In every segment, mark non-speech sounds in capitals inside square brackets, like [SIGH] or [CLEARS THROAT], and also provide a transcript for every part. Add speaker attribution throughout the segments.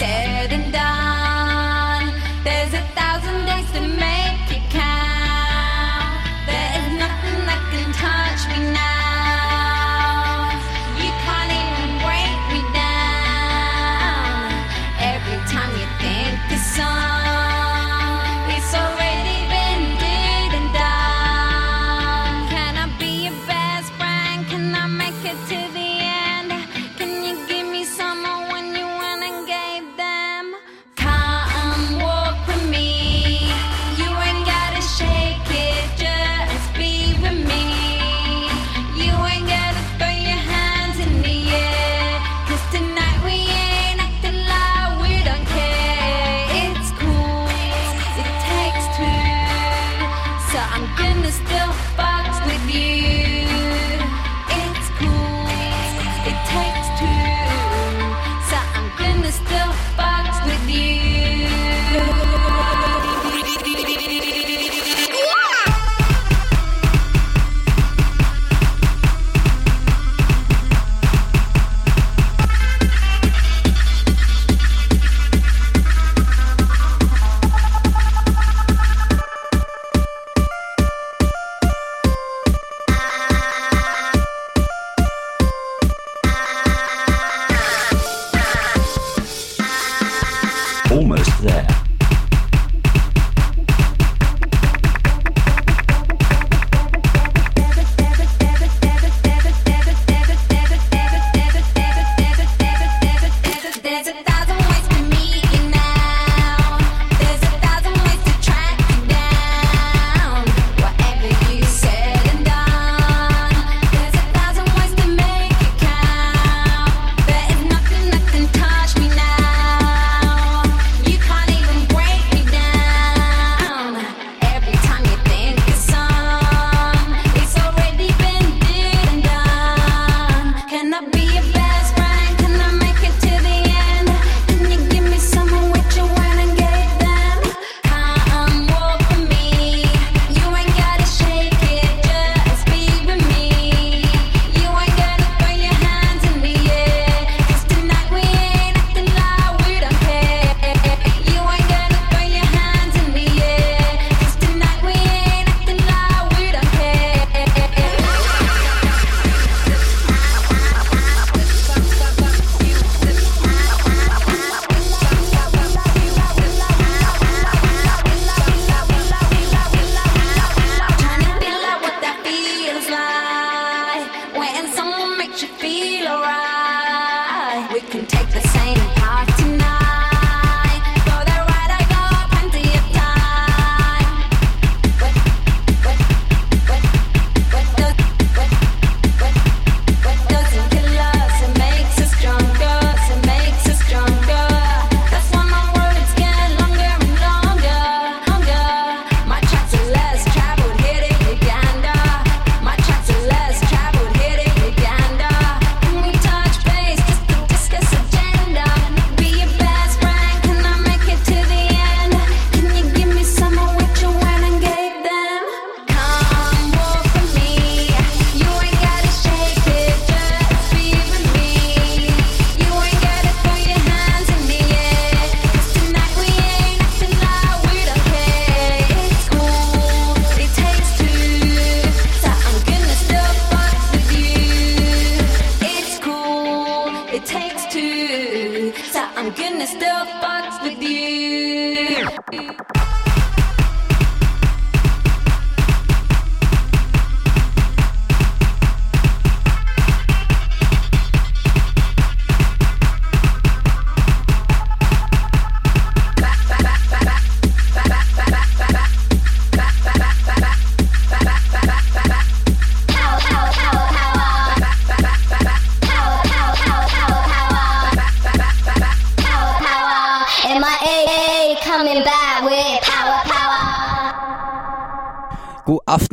Speaker 1: said and done. there.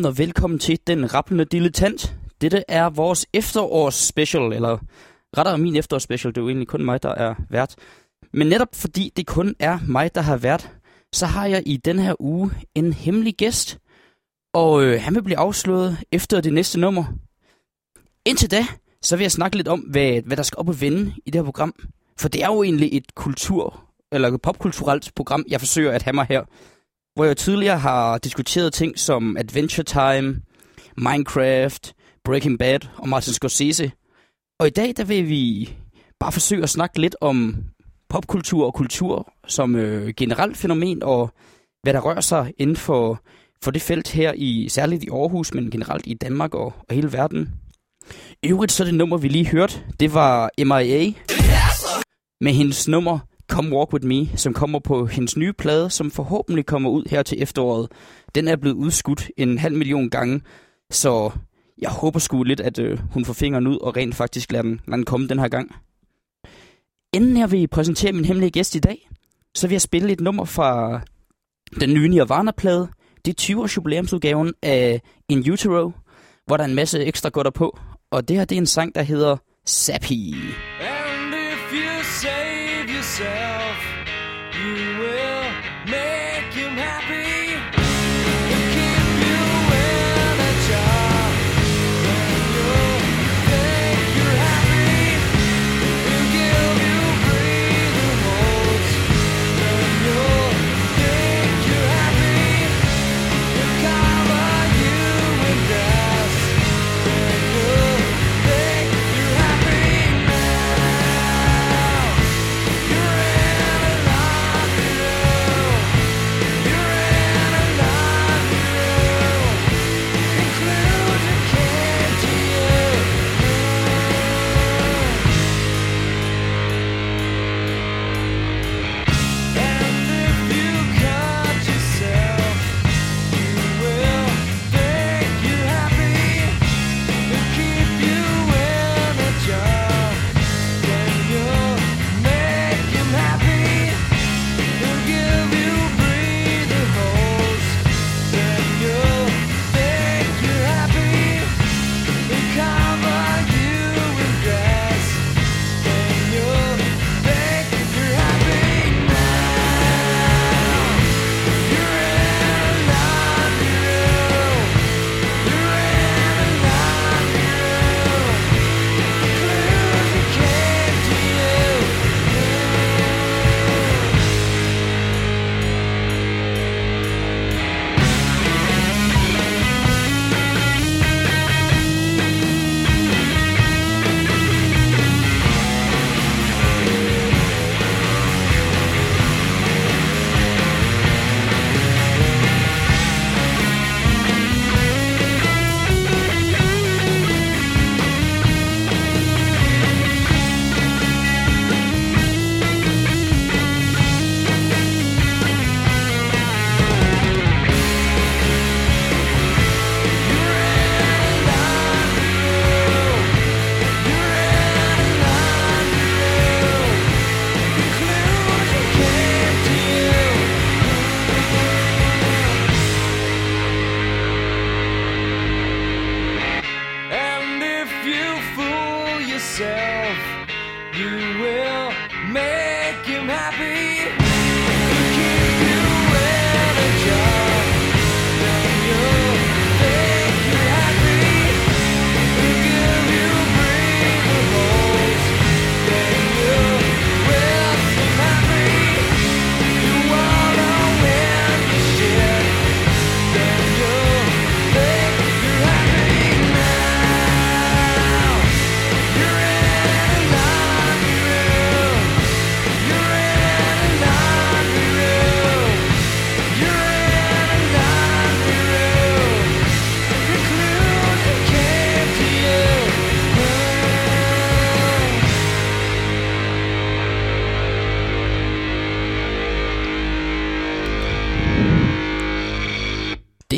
Speaker 2: og velkommen til Den Rappelende Dilettant. Dette er vores efterårs special, eller rettere min efterårs special, det er jo egentlig kun mig, der er vært. Men netop fordi det kun er mig, der har vært, så har jeg i den her uge en hemmelig gæst.
Speaker 3: Og øh, han vil blive afsløret efter det næste nummer. Indtil da, så vil jeg snakke lidt om, hvad, hvad der skal op og vende i det her program. For det er jo egentlig et kultur, eller et popkulturelt program, jeg forsøger at have mig her. Hvor jeg tidligere har diskuteret ting som Adventure Time, Minecraft, Breaking Bad og Martin Scorsese. Og i dag, der vil vi bare forsøge at snakke lidt om popkultur og kultur som øh, generelt fænomen, og hvad der rører sig inden for, for det felt her, i særligt i Aarhus, men generelt i Danmark og, og hele verden. I øvrigt så det nummer, vi lige hørte, det var M.I.A. med hendes nummer Come Walk With Me, som kommer på hendes nye plade, som forhåbentlig kommer ud her til efteråret. Den er blevet udskudt en halv million gange, så jeg håber sgu lidt, at øh, hun får fingeren ud og rent faktisk lader den, lader den komme den her gang. Inden jeg vil præsentere min hemmelige gæst i dag, så vil jeg spille et nummer fra den nye Nirvana-plade. Det er 20 års jubilæumsudgaven af In Utero, hvor der er en masse ekstra godter på. Og det her det er en sang, der hedder Sappy. Hey!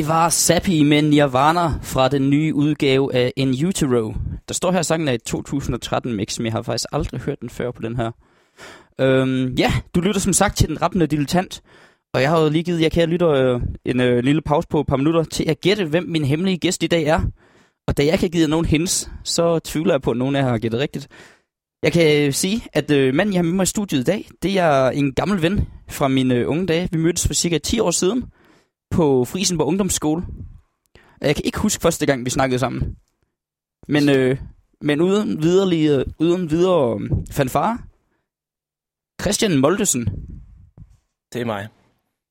Speaker 3: Var Sappy med Nirvana fra den nye udgave af In Utero. Der står her, sangen er et 2013 mix, men jeg har faktisk aldrig hørt den før på den her. Øhm, ja, du lytter som sagt til den rappende dilettant. Og jeg har jo lige givet jer kære lytter øh, en øh, lille pause på et par minutter til at gætte, hvem min hemmelige gæst i dag er. Og da jeg ikke har givet jer nogen hints, så tvivler jeg på, at nogen af jer har gættet rigtigt. Jeg kan øh, sige, at øh, manden, jeg har med mig i studiet i dag, det er en gammel ven fra mine øh, unge dage. Vi mødtes for cirka 10 år siden på Frisenborg Ungdomsskole.
Speaker 2: Jeg kan ikke huske første gang, vi snakkede sammen. Men, øh, men uden videre, uden videre øh, fanfare. Christian Moldesen,
Speaker 4: Det er mig.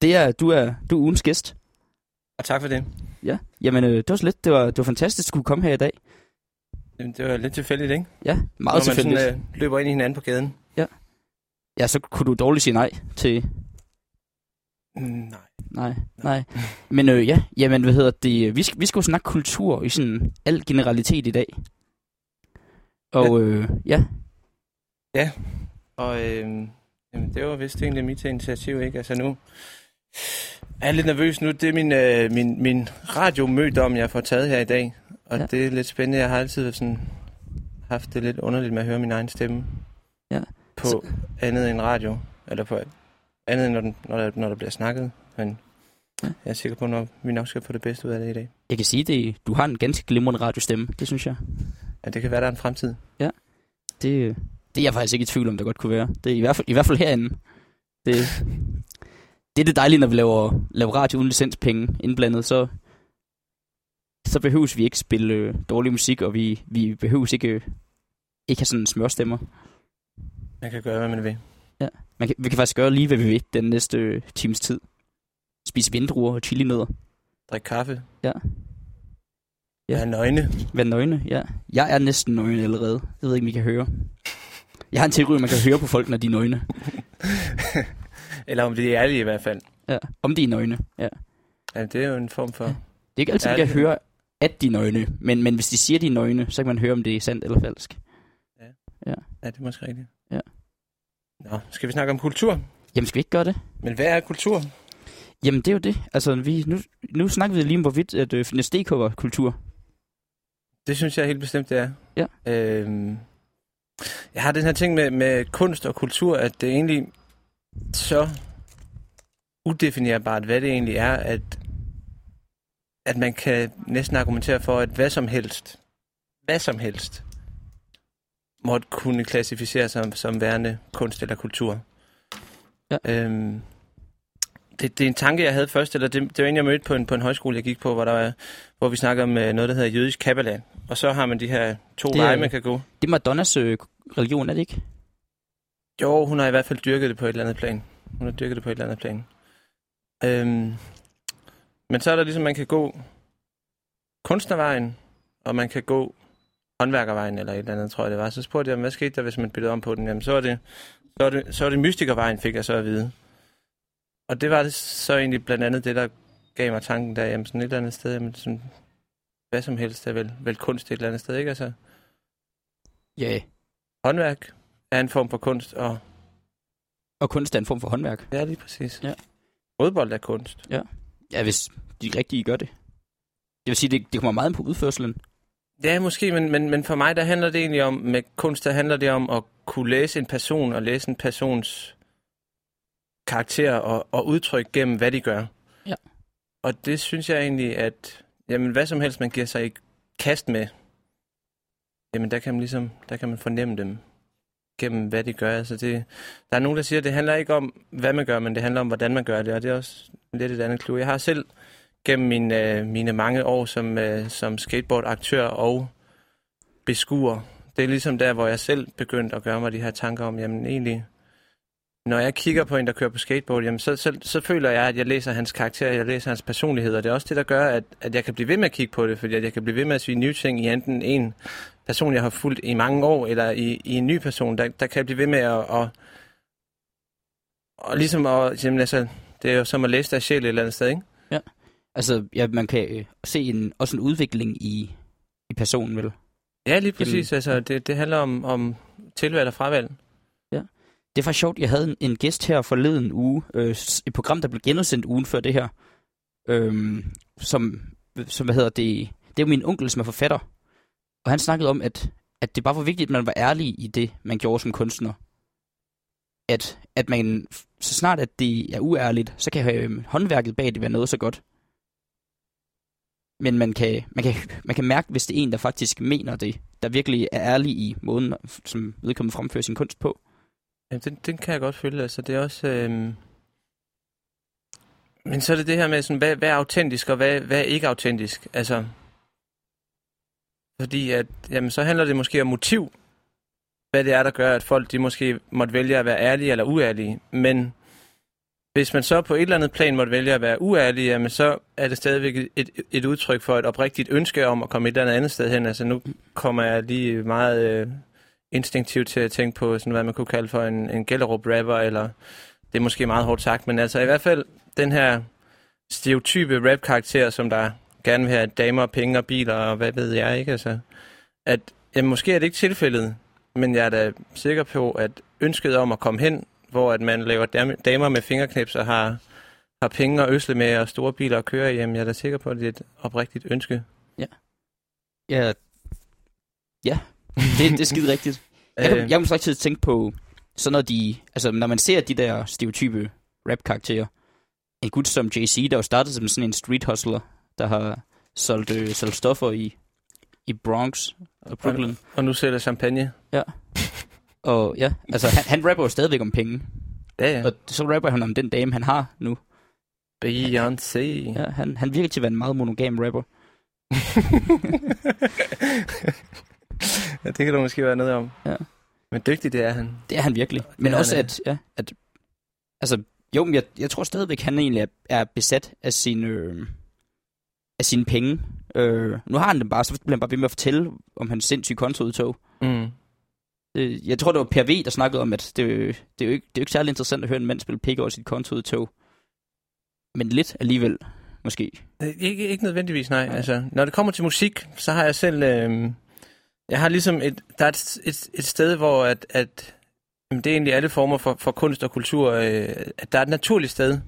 Speaker 2: det er, du er, du er ugens gæst.
Speaker 4: Og tak for det.
Speaker 2: Ja, jamen øh, det var så lidt, det var, det var fantastisk, at du kunne komme her i dag.
Speaker 4: Jamen, Det var lidt tilfældigt, ikke?
Speaker 2: Ja, meget
Speaker 4: Når man
Speaker 2: tilfældigt.
Speaker 4: sådan, øh, løber ind i hinanden på gaden.
Speaker 2: Ja, så kunne du dårligt sige nej til...
Speaker 4: Mm, nej.
Speaker 2: Nej, nej. Men øh, ja, jamen hvad hedder det? Vi skal, vi skal jo snakke kultur i sådan al generalitet i dag. Og øh, ja,
Speaker 4: Og øh, jamen, det var vist egentlig mit initiativ, ikke? Altså nu er jeg lidt nervøs nu. Det er min, øh, min, min radiomødom, jeg får taget her i dag. Og
Speaker 2: Ja.
Speaker 4: ja. det er lidt spændende. Jeg har altid sådan haft det lidt underligt med at høre min egen stemme.
Speaker 2: Ja.
Speaker 4: På
Speaker 2: Så-
Speaker 4: andet end radio. Eller på andet end når, den, når, der, når der bliver snakket. Men
Speaker 2: Ja.
Speaker 4: jeg er sikker på, at vi nok skal få det bedste ud af det i dag.
Speaker 2: jeg kan sige det. Du har en ganske glimrende radiostemme, det synes jeg.
Speaker 4: Ja, det kan være, der er en fremtid.
Speaker 2: Det, øh, det er jeg faktisk ikke i tvivl om, der godt kunne være. Det er i hvert fald, i hvert fald herinde. Det, det er det dejlige, når vi laver, laver radio uden licenspenge indblandet, så, så behøves vi ikke spille øh, dårlig musik, og vi, vi behøves ikke, øh, ikke have sådan smørstemmer.
Speaker 4: Man kan gøre, hvad man vil.
Speaker 2: Man kan, vi kan faktisk gøre lige, hvad vi vil den næste øh, times tid. Spise vindruer og chilinødder.
Speaker 4: Drik kaffe.
Speaker 2: Ja. Ja.
Speaker 4: Ja. Er nøgne.
Speaker 2: Vær nøgne, ja. Jeg er næsten nøgne allerede. Det ved jeg ikke, om I kan høre. Jeg har en teori, man kan høre på folk, når de er nøgne. [LAUGHS]
Speaker 4: Eller om det er ærlige i hvert fald.
Speaker 2: Ja. Om de er nøgne, ja.
Speaker 4: Ja, det er jo en form for...
Speaker 2: Det er ikke altid, man kan høre, at de er nøgne. Men, men hvis de siger, de er nøgne, så kan man høre, om det er sandt eller falsk.
Speaker 4: Ja, det er måske rigtigt.
Speaker 2: Ja.
Speaker 4: Nå, skal vi snakke om kultur?
Speaker 2: Jamen, skal vi ikke gøre det?
Speaker 4: Men hvad er kultur?
Speaker 2: Jamen, det er jo det. Altså, vi, nu, nu snakker vi lige om, hvorvidt at øh, DK var kultur.
Speaker 4: Det synes jeg helt bestemt, det er.
Speaker 2: Ja.
Speaker 4: Øhm, jeg har den her ting med, med kunst og kultur, at det er egentlig så udefinerbart, hvad det egentlig er, at, at man kan næsten argumentere for, at hvad som helst, hvad som helst, måtte kunne klassificeres som, som værende kunst eller kultur.
Speaker 2: Ja.
Speaker 4: Øhm, det, det er en tanke, jeg havde først, eller det, det var en, jeg mødte på en, på en højskole, jeg gik på, hvor, der var, hvor vi snakker om øh, noget, der hedder jødisk kabbala. Og så har man de her to
Speaker 2: Det
Speaker 4: veje, man kan gå.
Speaker 2: Det er Madonnas øh, religion, er det ikke?
Speaker 4: Jo, hun har i hvert fald dyrket det på et eller andet plan. Hun har dyrket det på et eller andet plan. Øhm, men så er der ligesom, man kan gå kunstnervejen, og man kan gå håndværkervejen, eller et eller andet, tror jeg det var. Så spurgte jeg, hvad skete der, hvis man byttede om på den? Jamen, så var det, så var det, så var det mystikervejen, fik jeg så at vide. Og det var det så egentlig blandt andet det, der gav mig tanken der, jamen sådan et eller andet sted, jamen sådan, hvad som helst er vel, vel kunst et eller andet sted, ikke? Altså,
Speaker 2: Ja. Yeah.
Speaker 4: håndværk er en form for kunst, og
Speaker 2: Og kunst er en form for håndværk.
Speaker 4: Ja, lige præcis.
Speaker 2: Ja.
Speaker 4: Fodbold er kunst.
Speaker 2: Ja, hvis de rigtige gør det. Det vil sige, det, det kommer meget på udførselen.
Speaker 4: Ja, måske, men, men, men for mig, der handler det egentlig om, med kunst, der handler det om at kunne læse en person, og læse en persons karakter og, og udtryk gennem, hvad de gør.
Speaker 2: Ja.
Speaker 4: Og det synes jeg egentlig, at jamen, hvad som helst, man giver sig i kast med, jamen der kan man ligesom, der kan man fornemme dem gennem, hvad de gør. Altså det, der er nogen, der siger, at det handler ikke om, hvad man gør, men det handler om, hvordan man gør det, og det er også lidt et andet clue. Jeg har selv gennem mine, øh, mine mange år som, øh, som skateboardaktør og beskuer, det er ligesom der, hvor jeg selv begyndte at gøre mig de her tanker om, jamen egentlig, når jeg kigger på en, der kører på skateboard, jamen så, så, så føler jeg, at jeg læser hans karakter, jeg læser hans personlighed, og det er også det, der gør, at, at jeg kan blive ved med at kigge på det, fordi at jeg kan blive ved med at sige nye ting i enten en person, jeg har fulgt i mange år, eller i, i en ny person, der, der kan jeg blive ved med at, at, og ligesom at, jamen altså, det er jo som at læse der sjæl et eller andet sted, ikke?
Speaker 2: Altså, ja, man kan øh, se en, også en udvikling i, i personen, vel?
Speaker 4: Ja, lige præcis. Altså, det, det handler om, om tilvalg og fravalg.
Speaker 2: Det er faktisk sjovt, jeg havde en, en gæst her forleden uge, øh, et program, der blev genudsendt ugen før det her, øhm, som, som, hvad hedder det, det er min onkel, som er forfatter, og han snakkede om, at, at det bare var vigtigt, at man var ærlig i det, man gjorde som kunstner. At, at man, så snart at det er uærligt, så kan øh, håndværket bag det være noget så godt. Men man kan, man, kan, man kan mærke, hvis det er en, der faktisk mener det, der virkelig er ærlig i måden, som vedkommende fremfører sin kunst på.
Speaker 4: Ja, den, den kan jeg godt følge. Altså, det er også... Øhm... Men så er det det her med, sådan, hvad, hvad er autentisk, og hvad, hvad er ikke autentisk? Altså, fordi at, jamen, så handler det måske om motiv, hvad det er, der gør, at folk de måske måtte vælge at være ærlige eller uærlige. Men hvis man så på et eller andet plan måtte vælge at være uærlig, jamen så er det stadigvæk et, et, et udtryk for et oprigtigt ønske om at komme et eller andet sted hen. Altså nu kommer jeg lige meget øh, instinktivt til at tænke på, sådan, hvad man kunne kalde for en, en Gellerup-rapper, eller det er måske meget hårdt sagt, men altså i hvert fald den her stereotype rap-karakter, som der gerne vil have damer, penge og biler, og hvad ved jeg ikke, altså. At, jamen, måske er det ikke tilfældet, men jeg er da sikker på, at ønsket om at komme hen, hvor at man laver dam- damer med fingerknips og har, har penge og øsle med og store biler at køre hjem, jeg er da sikker på, at det er et oprigtigt ønske.
Speaker 2: Ja, ja. Det, det er skide rigtigt. Jeg, kan,
Speaker 4: Øh,
Speaker 2: jeg må faktisk tænke på, så når de, altså når man ser de der stereotype rap-karakterer, en gut som JC, der jo startede som sådan en street hustler, der har solgt, øh, solgt stoffer i, i Bronx og Brooklyn.
Speaker 4: Og nu sælger champagne.
Speaker 2: Og ja, altså han, han rapper jo stadigvæk om penge.
Speaker 4: Ja, ja.
Speaker 2: Og så rapper han om den dame, han har nu.
Speaker 4: Beyoncé.
Speaker 2: Ja, han, han virker til at være en meget monogam rapper.
Speaker 4: ja, det kan du måske være noget om.
Speaker 2: Ja.
Speaker 4: Men dygtig det er han.
Speaker 2: Det er han virkelig. Men
Speaker 4: er
Speaker 2: også at, ja, at, altså, jo, men jeg, jeg tror stadigvæk, han egentlig er, er besat af sine, øh, af sine penge. Øh, nu har han dem bare, så bliver han bare ved med at fortælle om hans sindssyge kontoudtog.
Speaker 4: Mm.
Speaker 2: Øh, jeg tror, det var Per V, der snakkede om, at det, det, er jo ikke, det er jo ikke særlig interessant at høre en mand spille pik over sit kontoudtog. Men lidt alligevel, måske.
Speaker 4: Øh, Ikke, ikke nødvendigvis, nej. nej. Altså, når det kommer til musik, så har jeg selv... Øh, jeg har ligesom et... Der er et, et, et sted, hvor at, at jamen, det er egentlig alle former for, for kunst og kultur. Øh, at der er et naturligt sted,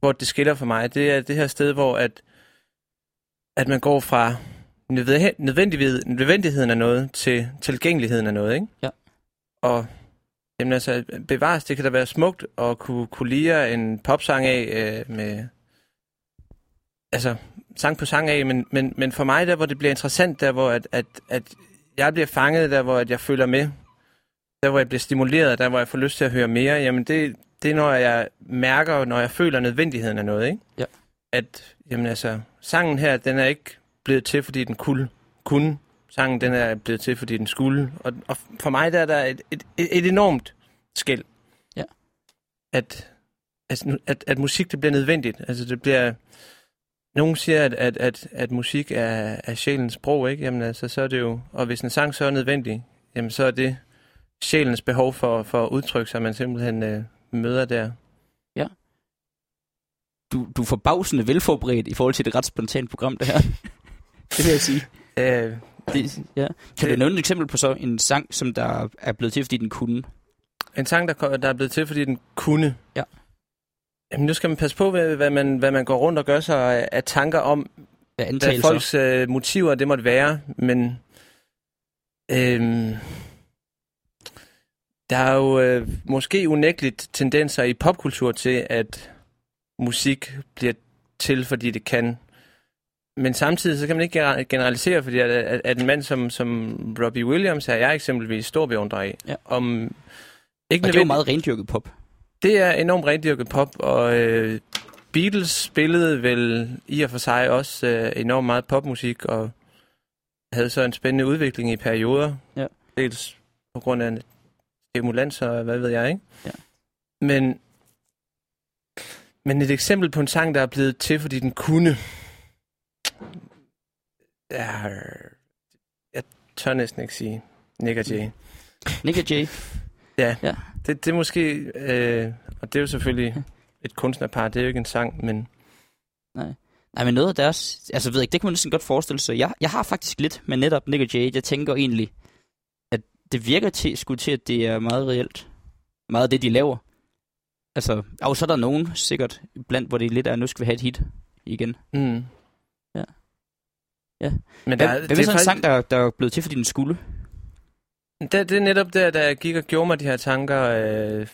Speaker 4: hvor det skiller for mig. Det er det her sted, hvor at, at man går fra nødvendighed, nødvendigheden af noget til tilgængeligheden af noget, ikke?
Speaker 2: Ja.
Speaker 4: Og jamen altså, bevares, det kan da være smukt at kunne, kunne lire en popsang af øh, med altså, sang på sang af, men, men, men for mig, der hvor det bliver interessant, der hvor at, at, at jeg bliver fanget, der hvor at jeg følger med, der hvor jeg bliver stimuleret, der hvor jeg får lyst til at høre mere, jamen det, det er når jeg mærker, når jeg føler nødvendigheden af noget, ikke?
Speaker 2: Ja.
Speaker 4: At, jamen altså, sangen her, den er ikke blevet til, fordi den kunne. kunne. Sangen, den er blevet til, fordi den skulle. Og, og for mig, der er der et, et, et, enormt skæld.
Speaker 2: Ja.
Speaker 4: At, at, at, at musik, det bliver nødvendigt. Altså, det bliver... Nogen siger, at, at, at, at musik er, er sjælens sprog, ikke? Jamen altså, så er det jo... Og hvis en sang så er nødvendig, jamen så er det sjælens behov for, for at udtrykke sig, man simpelthen øh, møder der.
Speaker 2: Du, du er forbavsende velforberedt i forhold til det ret spontant program, det her. [LAUGHS] det vil jeg sige. [LAUGHS]
Speaker 4: Øh,
Speaker 2: Det, ja. Kan du
Speaker 4: Det-
Speaker 2: nævne et eksempel på så en sang, som der er blevet til, fordi den kunne?
Speaker 4: en sang, der, der er blevet til, fordi den kunne.
Speaker 2: Ja.
Speaker 4: Jamen, nu skal man passe på, hvad, hvad, man, hvad man går rundt og gør sig af, tanker om,
Speaker 2: Hvad
Speaker 4: hvad folks øh, motiver det måtte være, men øhm, der er jo øh, måske unægteligt tendenser i popkultur til, at musik bliver til, fordi det kan. Men samtidig så kan man ikke gener- generalisere, fordi at, at, at en mand som, som Robbie Williams er jeg eksempelvis stor beundrer af.
Speaker 2: Ja.
Speaker 4: Om, ikke
Speaker 2: Og det er jo meget rendyrket pop.
Speaker 4: det er enormt rendyrket pop, og øh, Beatles spillede vel i og for sig også øh, enormt meget popmusik, og havde så en spændende udvikling i perioder.
Speaker 2: Ja.
Speaker 4: Dels på grund af stimulans og hvad ved jeg, ikke?
Speaker 2: Ja.
Speaker 4: Men, men et eksempel på en sang, der er blevet til, fordi den kunne... Ja, jeg tør næsten ikke sige Nick og Jay.
Speaker 2: Nick og Jay.
Speaker 4: Det, det er måske... Øh, og det er jo selvfølgelig et kunstnerpar, det er jo ikke en sang, men...
Speaker 2: Nej, men noget af deres... Altså, ved jeg ikke, det kan man næsten godt forestille sig. Jeg, jeg har faktisk lidt med netop Nick og Jay. Jeg tænker egentlig, at det virker til, sgu til, at det er meget reelt. Meget af det, de laver. Altså, og så er der nogen sikkert blandt, hvor det lidt er, nu skal vi have et hit igen.
Speaker 4: Mm.
Speaker 2: Ja.
Speaker 4: Men der,
Speaker 2: hvad er så en sang, der, der er blevet til, fordi den skulle?
Speaker 4: det, det er netop der, da jeg gik og gjorde mig de her tanker øh,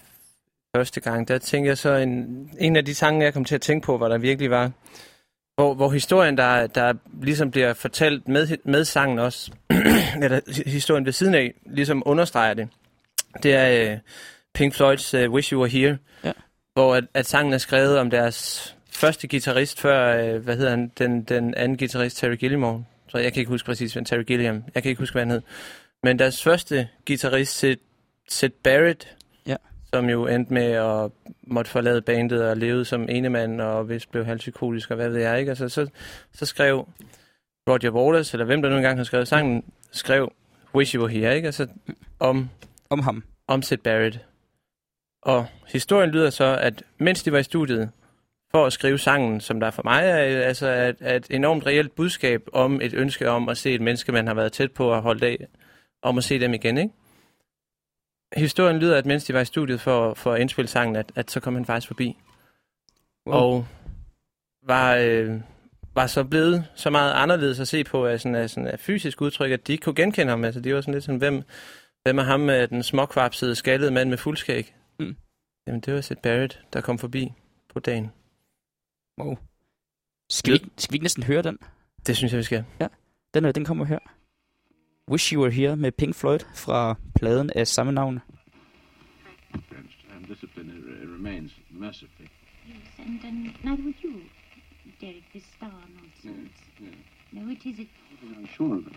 Speaker 4: første gang, der tænkte jeg så, en, en af de sange, jeg kom til at tænke på, hvor der virkelig var, hvor, hvor historien, der, der ligesom bliver fortalt med, med sangen også, [CLEARS THROAT] eller hi- historien ved siden af, ligesom understreger det, det er øh, Pink Floyds uh, Wish You Were Here,
Speaker 2: Ja.
Speaker 4: hvor at, at sangen er skrevet om deres første guitarist før, øh, hvad hedder han, den, den anden guitarist, Terry Gilliamore. Så jeg kan ikke huske præcis, hvad Terry Gilliam, jeg kan ikke huske, hvad han hed. Men deres første guitarist, Sid, Sid Barrett,
Speaker 2: Ja.
Speaker 4: som jo endte med at måtte forlade bandet og levede som enemand, og vist blev halvpsykotisk, og hvad ved jeg ikke. Altså, så, så skrev Roger Waters, eller hvem der nu engang har skrevet sangen, skrev Wish You Were Here, ikke? Altså, om
Speaker 2: Om ham.
Speaker 4: om Sid Barrett. Og historien lyder så, at mens de var i studiet for at skrive sangen, som der for mig er, altså er et enormt reelt budskab om et ønske om at se et menneske, man har været tæt på og holdt af, om at se dem igen, ikke? Historien lyder, at mens de var i studiet for, for at indspille sangen, at, at så kom han faktisk forbi.
Speaker 2: Wow.
Speaker 4: Og var, øh, var så blevet så meget anderledes at se på af, sådan, af, sådan, af fysisk udtryk, at de ikke kunne genkende ham. Altså, de var sådan lidt sådan, hvem, hvem er ham med den småkvapsede, skaldede mand med fuldskæg?
Speaker 2: Mm.
Speaker 4: Jamen, det var Sid Barrett, der kom forbi på dagen.
Speaker 2: Wow. Skal vi, ikke- skal vi ikke næsten høre den?
Speaker 4: Det synes jeg, vi skal.
Speaker 2: Den, er, den kommer her. Wish You Were Here med Pink Floyd fra pladen af samme navn.
Speaker 5: and discipline remains mercifully.
Speaker 6: Yes, and, and neither would you, Derek, this star nonsense. No, it is. It,
Speaker 5: I'm sure of it.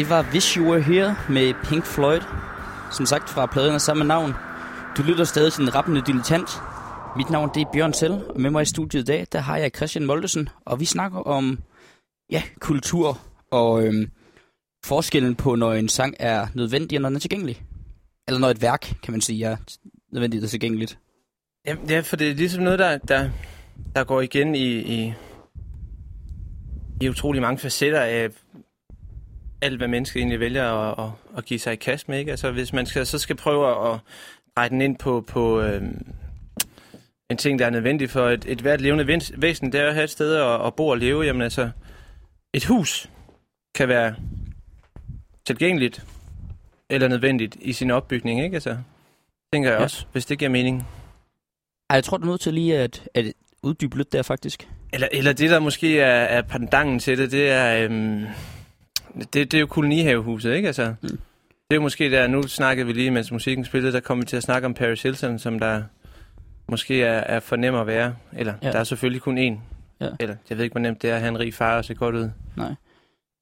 Speaker 2: Det var Wish You Were Here med Pink Floyd. Som sagt fra pladen af samme navn. Du lytter stadig til den rappende dilettant. Mit navn det er Bjørn Sel, og med mig i studiet i dag, der har jeg Christian Moldesen, og vi snakker om ja, kultur og øhm, forskellen på, når en sang er nødvendig og når den er tilgængelig. Eller når et værk, kan man sige, er nødvendigt og tilgængeligt.
Speaker 4: Ja, ja, for det er ligesom noget, der, der, der går igen i, i, i utrolig mange facetter af alt, hvad mennesket egentlig vælger at, at, at give sig i kast med. Ikke? Altså, hvis man skal, så skal prøve at dreje den ind på, på øhm, en ting, der er nødvendig for et, et hvert levende væs- væsen, det er at have et sted at, at bo og leve. Jamen altså, et hus kan være tilgængeligt eller nødvendigt i sin opbygning, ikke? Altså, tænker jeg
Speaker 2: Ja.
Speaker 4: også, hvis det giver mening.
Speaker 2: Ej, jeg tror, du er nødt til lige at, at uddybe lidt der, faktisk.
Speaker 4: Eller, eller det, der måske er, er pendanten til det, det er, øhm, det, det er jo kolonihavehuset, ikke? Altså,
Speaker 2: Mm.
Speaker 4: Det er jo måske der, nu snakkede vi lige, mens musikken spillede, der kom vi til at snakke om Paris Hilton, som der måske er, er for nem at være. Eller,
Speaker 2: Ja.
Speaker 4: der er selvfølgelig kun én.
Speaker 2: Ja.
Speaker 4: Eller, jeg ved ikke, hvor nemt det er at have en rig far og se godt ud.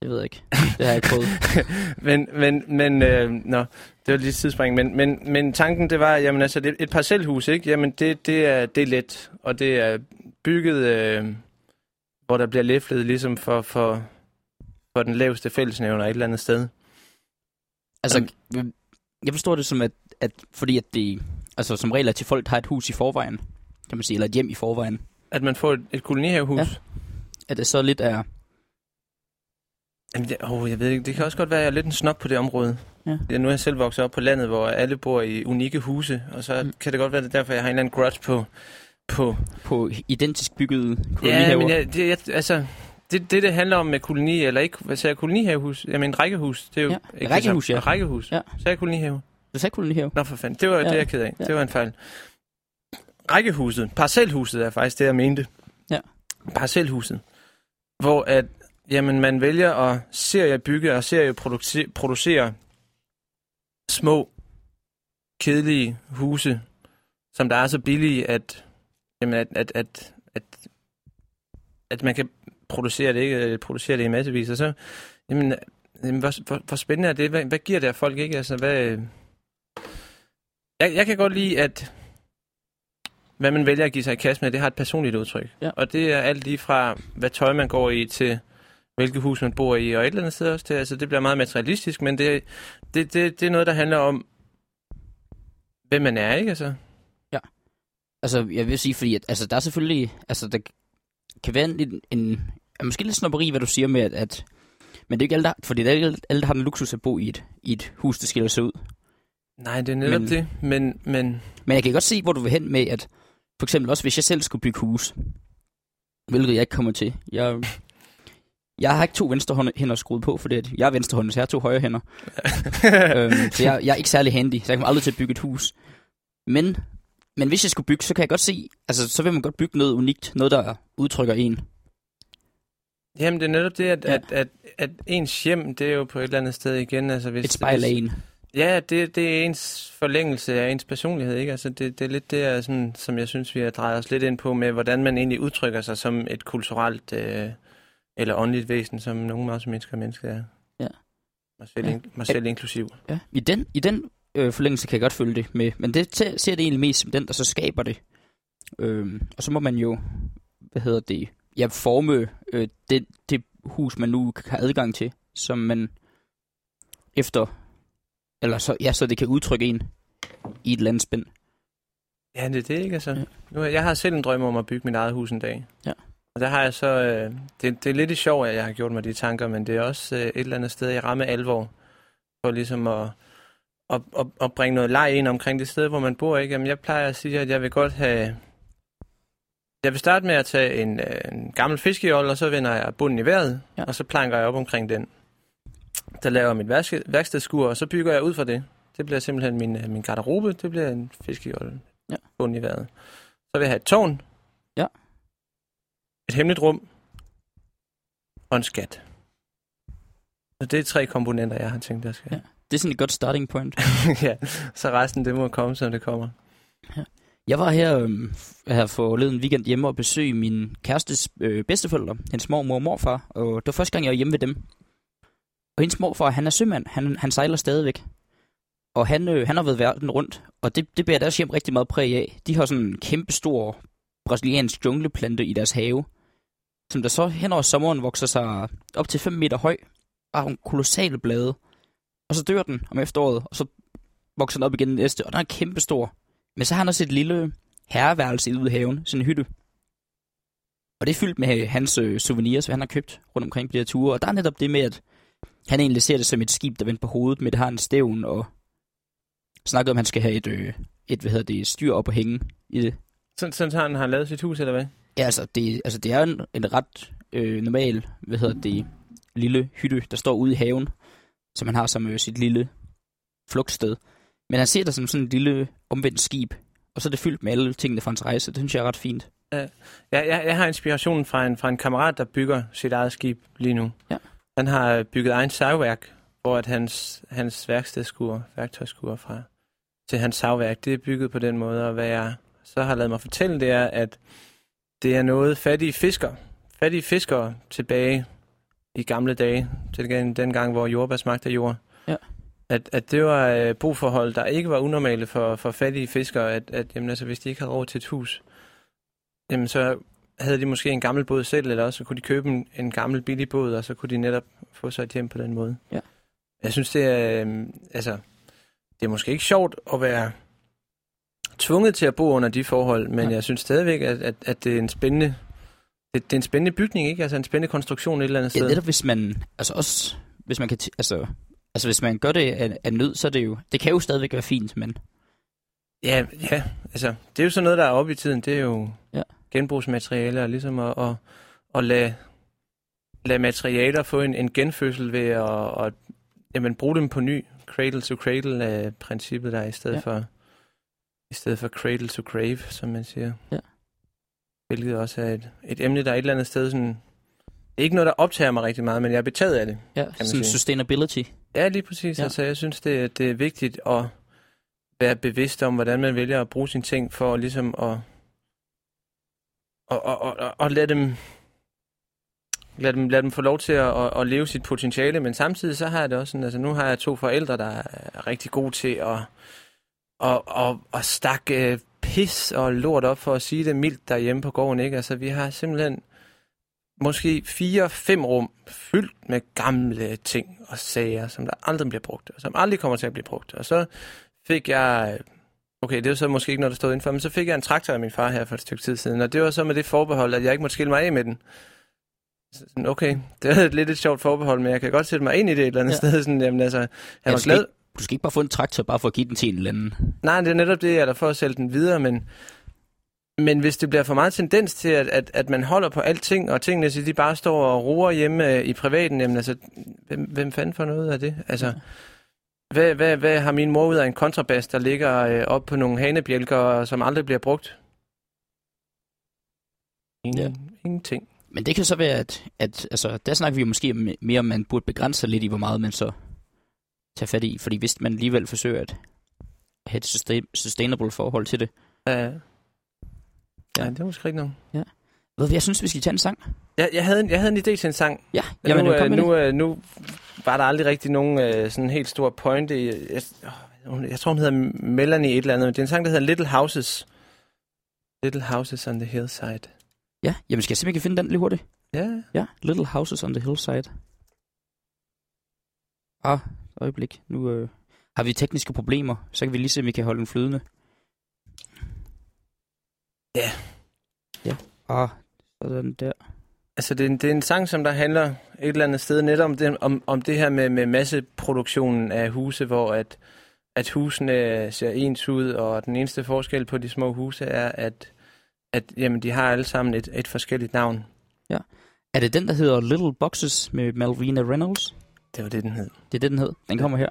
Speaker 2: Det ved jeg ikke. Det har jeg ikke prøvet. [LAUGHS]
Speaker 4: men, men, men, øh, nå, det var lige et tidsspring. Men, men, men tanken, det var, jamen altså, det, et parcelhus, ikke? Jamen, det, det, er, det er let, og det er bygget, øh, hvor der bliver læflet ligesom for, for, for den laveste fællesnævner et eller andet sted.
Speaker 2: Altså, jeg forstår det som, at, at fordi at det altså, som regel er til folk, der har et hus i forvejen, kan man sige, eller et hjem i forvejen,
Speaker 4: At man får et, et kolonihavehus.
Speaker 2: Ja.
Speaker 4: Ja.
Speaker 2: at det så lidt er...
Speaker 4: Jamen, det, oh, jeg ved ikke, det kan også godt være, at jeg er lidt en snop på det område.
Speaker 2: Ja.
Speaker 4: Ja, nu er jeg selv vokset op på landet, hvor alle bor i unikke huse, og så
Speaker 2: Mm.
Speaker 4: kan det godt være, det er derfor, jeg har en eller anden grudge på, på
Speaker 2: på identisk byggede
Speaker 4: Ja,
Speaker 2: kolonihaver.
Speaker 4: men jeg, det, jeg, altså, det, det, det handler om med koloni, eller ikke, hvad sagde jeg, kolonihavehus? Jamen, rækkehus, det er jo...
Speaker 2: Ja,
Speaker 4: ikke
Speaker 2: rækkehus, ja.
Speaker 4: Rækkehus.
Speaker 2: Ja.
Speaker 4: Sagde jeg kolonihave?
Speaker 2: Du sagde kolonihave.
Speaker 4: Nå, for fanden. Det var
Speaker 2: Ja.
Speaker 4: det, jeg ked af.
Speaker 2: Ja.
Speaker 4: Det var en fejl. Rækkehuset, parcelhuset er faktisk det, jeg mente.
Speaker 2: Ja.
Speaker 4: Parcelhuset. Hvor at, jamen, man vælger at seriebygge og serieproducere producere små, kedelige huse, som der er så billige, at, jamen, at, at, at, at, at man kan producere det, ikke? Eller producere det i massevis. Og så, jamen, jamen hvor, hvor, hvor spændende er det? Hvad, hvad giver det af folk, ikke? Altså, hvad... Jeg, jeg kan godt lide, at hvad man vælger at give sig i kast med, det har et personligt udtryk.
Speaker 2: Ja.
Speaker 4: Og det er alt lige fra, hvad tøj man går i, til hvilket hus man bor i, og et eller andet sted også til. Altså, det bliver meget materialistisk, men det, det, det, det er noget, der handler om, hvem man er, ikke? Altså,
Speaker 2: Altså, jeg vil sige, fordi at, altså, der er selvfølgelig... Altså, der kan være en, en er måske lidt snopperi, hvad du siger med, at, at men det er ikke alle, der, fordi det er ikke alle, der har den luksus at bo i et, i et hus, der skiller sig ud.
Speaker 4: nej, det er netop
Speaker 2: Men-
Speaker 4: det, men, men
Speaker 2: Men jeg kan godt se, hvor du vil hen med, at for eksempel også hvis jeg selv skulle bygge hus, hvilket jeg ikke kommer til. Jeg, jeg har ikke to venstre hænder skruet på, fordi jeg er venstrehåndet, så jeg har to højre hænder. [LAUGHS] øhm, så jeg, jeg er ikke særlig handy, så jeg kommer aldrig til at bygge et hus. Men, men hvis jeg skulle bygge, så kan jeg godt se, altså så vil man godt bygge noget unikt, noget der udtrykker en.
Speaker 4: Jamen, det er netop det, at,
Speaker 2: Ja.
Speaker 4: ja. at, at, at ens hjem, det er jo på et eller andet sted igen. Altså, hvis,
Speaker 2: Et spejl af en.
Speaker 4: Ja, det, det er ens forlængelse af ens personlighed, ikke? Altså, det, det er lidt det, sådan, som jeg synes, vi har drejet os lidt ind på med, hvordan man egentlig udtrykker sig som et kulturelt øh, eller åndeligt væsen, som nogle også mennesker og mennesker er.
Speaker 2: Ja.
Speaker 4: Mig selv,
Speaker 2: Ja.
Speaker 4: ja. mig selv inklusiv.
Speaker 2: Ja. I den, i den øh, forlængelse kan jeg godt følge det med, men det ser det egentlig mest som den, der så skaber det. Øhm, og så må man jo, hvad hedder det, ja, forme øh, det, det hus, man nu har adgang til, som man efter, eller så, ja, så det kan udtrykke en i et spænd.
Speaker 4: Ja, det er det, ikke? Altså,
Speaker 2: Ja.
Speaker 4: nu, jeg har selv en drøm om at bygge mit eget hus en dag.
Speaker 2: Ja.
Speaker 4: Og der har jeg så... Øh, det, det er lidt i sjov, at jeg har gjort mig de tanker, men det er også øh, et eller andet sted i ramme alvor, for ligesom at, at, at, at bringe noget leg ind omkring det sted, hvor man bor. Ikke? Jamen, jeg plejer at sige, at jeg vil godt have... Jeg vil starte med at tage en, øh, en gammel fiskejold, og så vender jeg bunden i vejret,
Speaker 2: Ja.
Speaker 4: ja. og så planker jeg op omkring den. Der laver jeg mit værk- værkstedskur, og så bygger jeg ud fra det. Det bliver simpelthen min, øh, min garderobe, det bliver en fiskejold.
Speaker 2: Ja.
Speaker 4: Bunden i vejret. Så vil jeg have et tårn.
Speaker 2: Ja.
Speaker 4: Et hemmeligt rum. Og en skat. Så det er tre komponenter, jeg har tænkt, der skal.
Speaker 2: Ja. Det er sådan et godt starting point. [LAUGHS]
Speaker 4: ja, så resten, det må komme, som det kommer.
Speaker 2: Jeg var her, øhm, her forleden en weekend hjemme og besøge min kærestes øh, bedsteforældre, hendes mormor og morfar, og det var første gang, jeg var hjemme ved dem. Og hendes morfar, han er sømand. Han, han sejler stadigvæk. Og han, øh, han har været verden rundt. Og det, det bærer deres hjem rigtig meget præg af. De har sådan en kæmpe stor brasiliansk jungleplante i deres have. Som der så hen over sommeren vokser sig op til 5 meter høj. Og har nogle kolossale blade. Og så dør den om efteråret. Og så vokser den op igen næste. Og den er kæmpe stor. Men så har han også et lille herreværelse ude i haven. Sådan en hytte. Og det er fyldt med hans øh, souvenirs, hvad han har købt rundt omkring på de her ture. Og der er netop det med, at han egentlig ser det som et skib, der vender på hovedet, med det har en stævn, og snakker om, at han skal have et, øh, et hvad hedder det, styr op og hænge i det.
Speaker 4: Sådan, sådan så han har lavet sit hus, eller hvad?
Speaker 2: Ja, altså det, altså, det er en, en ret øh, normal, hvad hedder det, lille hytte, der står ude i haven, som han har som øh, sit lille flugtsted. Men han ser det som sådan et lille omvendt skib, og så er det fyldt med alle tingene fra hans rejse. Det synes jeg er ret fint.
Speaker 4: Ja, jeg, jeg har inspirationen fra en, fra en kammerat, der bygger sit eget skib lige nu.
Speaker 2: Ja.
Speaker 4: Han har bygget egen savværk, hvor at hans, hans værkstedskur, værktøjskur fra til hans savværk, det er bygget på den måde. Og hvad jeg så har lavet mig fortælle, det er, at det er noget fattige fisker. Fattige fiskere tilbage i gamle dage, til den, gang, hvor jordbær smagte af jord.
Speaker 2: Ja.
Speaker 4: At, at det var øh, boforhold, der ikke var unormale for, for fattige fiskere, at, at jamen, altså, hvis de ikke havde råd til et hus, jamen så havde de måske en gammel båd selv, eller også så kunne de købe en, en gammel billig båd, og så kunne de netop få sig et hjem på den måde.
Speaker 2: Ja.
Speaker 4: Jeg synes, det er, øh, altså, det er måske ikke sjovt at være tvunget til at bo under de forhold, men
Speaker 2: Nej.
Speaker 4: jeg synes stadigvæk, at, at, at det er en spændende det, det er en spændende bygning, ikke? Altså en spændende konstruktion et eller andet
Speaker 2: Ja,
Speaker 4: sted.
Speaker 2: netop hvis man, altså også, hvis man kan, altså, altså hvis man gør det af, af nød, så er det jo, det kan jo stadigvæk være fint, men
Speaker 4: Ja, ja, altså, det er jo sådan noget, der er oppe i tiden. Det er jo
Speaker 2: Ja.
Speaker 4: genbrugsmaterialer, ligesom at, at, at lade, lade materialer få en, en genfødsel ved at, at jamen, bruge dem på ny. Cradle to cradle er princippet der er i stedet
Speaker 2: Ja.
Speaker 4: for i stedet for cradle to grave, som man siger.
Speaker 2: Ja.
Speaker 4: Hvilket også er et, et emne, der er et eller andet sted sådan... Ikke noget, der optager mig rigtig meget, men jeg er betaget af det.
Speaker 2: ja, sådan sustainability.
Speaker 4: Ja, lige præcis.
Speaker 2: Ja.
Speaker 4: Altså, jeg synes, det, det er vigtigt at være bevidst om, hvordan man vælger at bruge sine ting, for ligesom at, at, at, at, at lade, dem, lade, dem, lade dem få lov til at, at, at leve sit potentiale. Men samtidig så har jeg det også sådan, altså nu har jeg to forældre, der er rigtig gode til at, at, at, at stakke pis og lort op, for at sige det mildt derhjemme på gården. Ikke? Altså, vi har simpelthen måske fire-fem rum fyldt med gamle ting og sager, som der aldrig bliver brugt, og som aldrig kommer til at blive brugt. Og så fik jeg, okay, det er jo så måske ikke noget, der stod indenfor, men så fik jeg en traktor af min far her for et stykke tid siden, og det var så med det forbehold, at jeg ikke måtte skille mig af med den. Så sådan, okay, [LAUGHS] det er lidt et sjovt forbehold, men jeg kan godt sætte mig ind i det et eller andet
Speaker 2: Ja.
Speaker 4: sted. Sådan, jamen, altså,
Speaker 2: Ja,
Speaker 4: var glad.
Speaker 2: ikke, du skal ikke bare få en traktor, bare for at give den til en eller anden.
Speaker 4: Nej, det er netop det, jeg er der for at sælge den videre, men, men hvis det bliver for meget tendens til, at, at, at man holder på alting, og tingene så de bare står og roer hjemme øh, i privaten, jamen altså, hvem, hvem fanden får noget af det? Altså, hvad, hvad, hvad har min mor ud af en kontrabas, der ligger øh, op på nogle hanebjælker, som aldrig bliver brugt? Ingen,
Speaker 2: Ja.
Speaker 4: Ingenting.
Speaker 2: Men det kan så være, at, at altså, der snakker vi jo måske mere om, man burde begrænse sig lidt i, hvor meget man så tager fat i. Fordi hvis man alligevel forsøger at have et sustain- sustainable forhold til det.
Speaker 4: Ja. Ja. Ja, det er måske ikke nok.
Speaker 2: Ved du, jeg synes, vi skal tage en sang.
Speaker 4: Jeg, jeg, havde en, jeg havde en idé til en sang.
Speaker 2: Ja,
Speaker 4: Jamen, nu, øh, nu, øh, nu var der aldrig rigtig nogen øh, sådan helt stor pointe. i- Jeg, hun- jeg tror, hun hedder Melanie et eller andet. men Det er en sang, der hedder Little Houses. Little Houses on the Hillside.
Speaker 2: Ja, jamen skal jeg simpelthen finde den lige hurtigt?
Speaker 4: Ja,
Speaker 2: Ja, Little Houses on the Hillside. Ah, øjeblik. Nu øh, har vi tekniske problemer, så kan vi lige se, om vi kan holde den flydende.
Speaker 4: Ja.
Speaker 2: Ja. Ah, sådan der.
Speaker 4: altså det er, en, det er en sang, som der handler et eller andet sted netop om det, om, om det her med, med masseproduktionen af huse, hvor at, at husene ser ens ud, og den eneste forskel på de små huse er, at, at jamen, de har alle sammen et, et forskelligt navn.
Speaker 2: Er det den, der hedder Little Boxes med Malvina Reynolds?
Speaker 4: Det var det, den hed.
Speaker 2: Det er det, den hed. Den kommer her.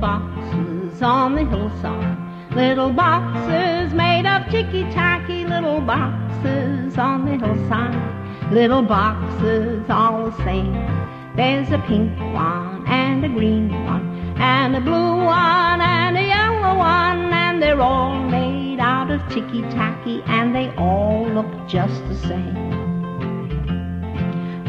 Speaker 7: Boxes on the hillside. Little boxes made of ticky tacky. Little boxes on the hillside. little boxes all the same. There's a pink one and a green one and a blue one and a yellow one and they're all made out of ticky tacky and they all look just the same.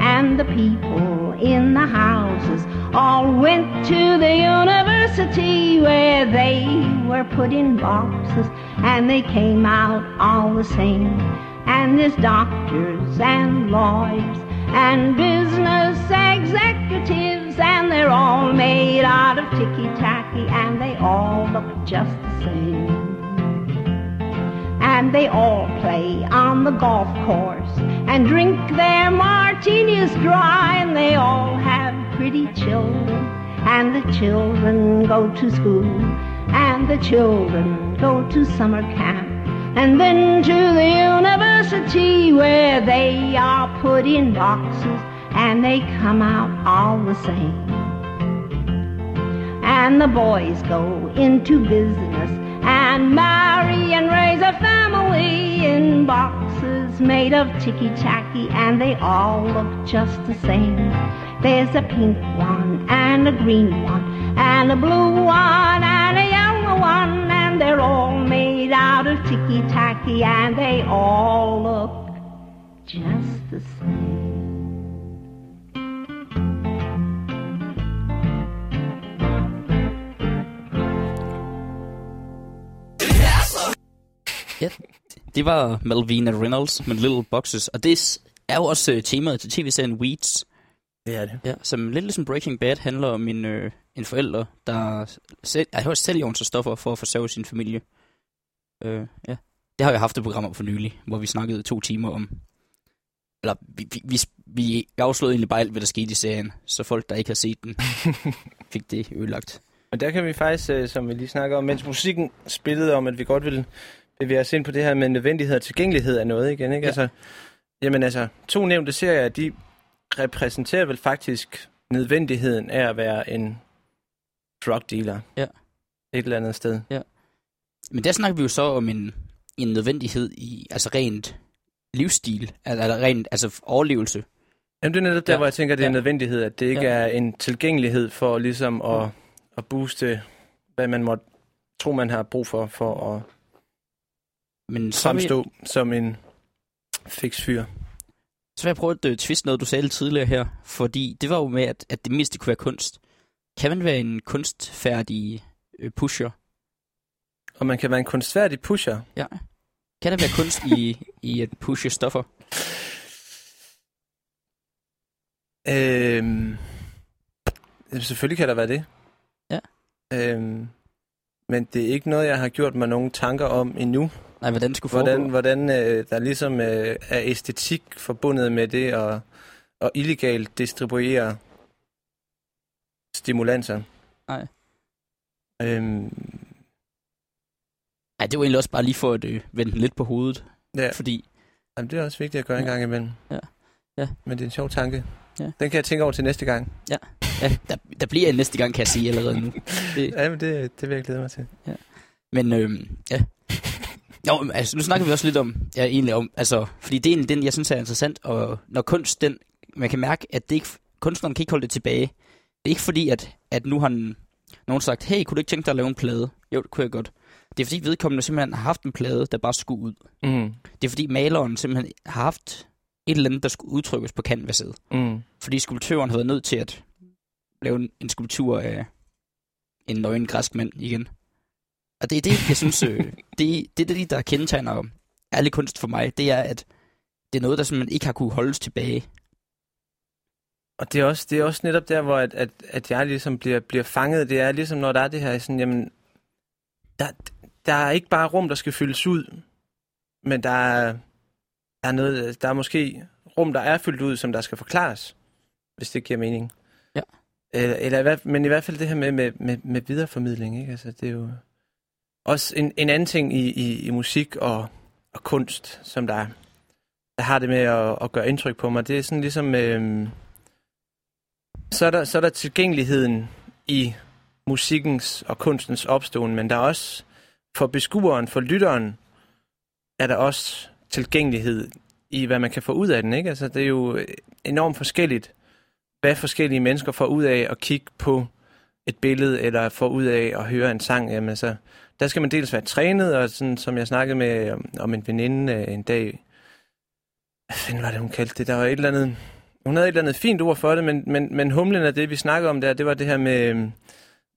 Speaker 7: And the people in the houses all went to the university where they were put in boxes and they came out all the same. And there's doctors and lawyers and business executives and they're all made out of ticky tacky and they all look just the same and they all play on the golf course and drink their martinis dry and they all have pretty children. And the children go to school and the children go to summer camp and then to the university where they are put in boxes and they come out all the same. And the boys go into business and marry and raise a family in boxes made of ticky tacky and they all look just the same. There's a pink one and a green one and a blue one and a yellow one and they're all made out of ticky tacky and they all look just the same.
Speaker 2: Ja, det var Malvina Reynolds med Little Boxes, og det er jo også øh, temaet til tv-serien Weeds,
Speaker 4: Det er det.
Speaker 2: ja, som lidt ligesom Breaking Bad handler om en, øh, en forælder, der selv, er også sælger sig stoffer for at forsørge sin familie. Øh, ja. Det har jeg haft et program om for nylig, hvor vi snakkede to timer om, eller vi, vi, vi, vi afslørede egentlig bare alt, hvad der skete i serien, så folk, der ikke har set den, [LAUGHS] fik det ødelagt.
Speaker 4: Og der kan vi faktisk, øh, som vi lige snakker om, mens musikken spillede om, at vi godt vil bevæge os ind på det her med nødvendighed og tilgængelighed af noget igen, ikke?
Speaker 2: Ja.
Speaker 4: Altså, jamen altså, to nævnte serier, de repræsenterer vel faktisk nødvendigheden af at være en drug dealer.
Speaker 2: Ja.
Speaker 4: Et eller andet sted.
Speaker 2: Men der snakker vi jo så om en, en nødvendighed i, altså rent livsstil, eller, rent, altså overlevelse.
Speaker 4: Jamen det er netop der,
Speaker 2: Ja.
Speaker 4: hvor jeg tænker, det er
Speaker 2: Ja.
Speaker 4: en nødvendighed, at det ikke
Speaker 2: Ja.
Speaker 4: er en tilgængelighed for ligesom at, at booste, hvad man måtte tro, man har brug for, for at
Speaker 2: Men så vil,
Speaker 4: fremstå som en fix fyr.
Speaker 2: så vil jeg prøve at uh, twiste noget, du sagde lidt tidligere her, fordi det var jo med, at, at det meste kunne være kunst. Kan man være en kunstfærdig øh, pusher?
Speaker 4: Og man kan være en kunstfærdig pusher.
Speaker 2: Ja. Kan der være kunst i, [LAUGHS] i at pushe stoffer?
Speaker 4: Øhm, selvfølgelig kan der være det.
Speaker 2: Ja.
Speaker 4: Øhm, men det er ikke noget, jeg har gjort mig nogen tanker om endnu.
Speaker 2: Nej, hvordan det skulle foregå?
Speaker 4: Hvordan, hvordan øh, der ligesom øh, er æstetik forbundet med det og, og illegalt distribuere stimulanser.
Speaker 2: Nej.
Speaker 4: Øhm,
Speaker 2: Nej, det var egentlig også bare lige for at øh, vende lidt på hovedet.
Speaker 4: ja,
Speaker 2: Fordi,
Speaker 4: jamen, det er også vigtigt at gøre en
Speaker 2: Ja.
Speaker 4: gang imellem.
Speaker 2: Ja. Ja.
Speaker 4: Men det er en sjov tanke.
Speaker 2: Ja.
Speaker 4: Den kan jeg tænke over til næste gang.
Speaker 2: ja, der, der bliver en næste gang, kan jeg sige allerede nu. [LAUGHS] Det,
Speaker 4: Ja, men det, det vil jeg glæde mig til.
Speaker 2: Men øhm, ja. Jo, altså, nu snakker vi også lidt om, ja, egentlig om, altså, fordi det er den, jeg synes er interessant, og når kunst, den, man kan mærke, at det ikke, kunstneren kan ikke holde det tilbage. Det er ikke fordi, at, at nu har den- nogen sagt, hey, kunne du ikke tænke dig at lave en plade? Jo, det kunne jeg godt. Det er fordi vedkommende simpelthen har haft en plade, der bare skulle ud.
Speaker 4: Mm.
Speaker 2: Det er fordi maleren simpelthen har haft et eller andet, der skulle udtrykkes på canvaset.
Speaker 4: Mm.
Speaker 2: Fordi skulptøren har været nødt til at lave en, en skulptur af en nøgen græsk mand igen. Og det er det, jeg synes, øh, [LAUGHS] det, det er det, der kendetegner ærlig kunst for mig. Det er, at det er noget, der simpelthen ikke har kunne holdes tilbage.
Speaker 4: Og det er også, det er også netop der, hvor at, at, at jeg ligesom bliver, bliver fanget. Det er ligesom, når der er det her, sådan, jamen, der, der er ikke bare rum, der skal fyldes ud, men der er, der er, noget, der er måske rum, der er fyldt ud, som der skal forklares, hvis det giver mening.
Speaker 2: Ja.
Speaker 4: Eller, eller men i hvert fald det her med, med, med, med videreformidling, ikke? Altså, det er jo også en, en anden ting i, i, i musik og, og kunst, som der, der har det med at, at gøre indtryk på mig. Det er sådan ligesom... Øh, så er, der, så er der tilgængeligheden i musikkens og kunstens opståen, men der er også for beskueren, for lytteren, er der også tilgængelighed i, hvad man kan få ud af den. Ikke? Altså, det er jo enormt forskelligt, hvad forskellige mennesker får ud af at kigge på et billede, eller får ud af at høre en sang. Jamen, altså, der skal man dels være trænet, og sådan, som jeg snakkede med om, om en veninde øh, en dag, hvad fanden var det, hun kaldte det? Der var et eller andet, hun havde et eller andet fint ord for det, men, men, men humlen af det, vi snakkede om der, det var det her med, øh,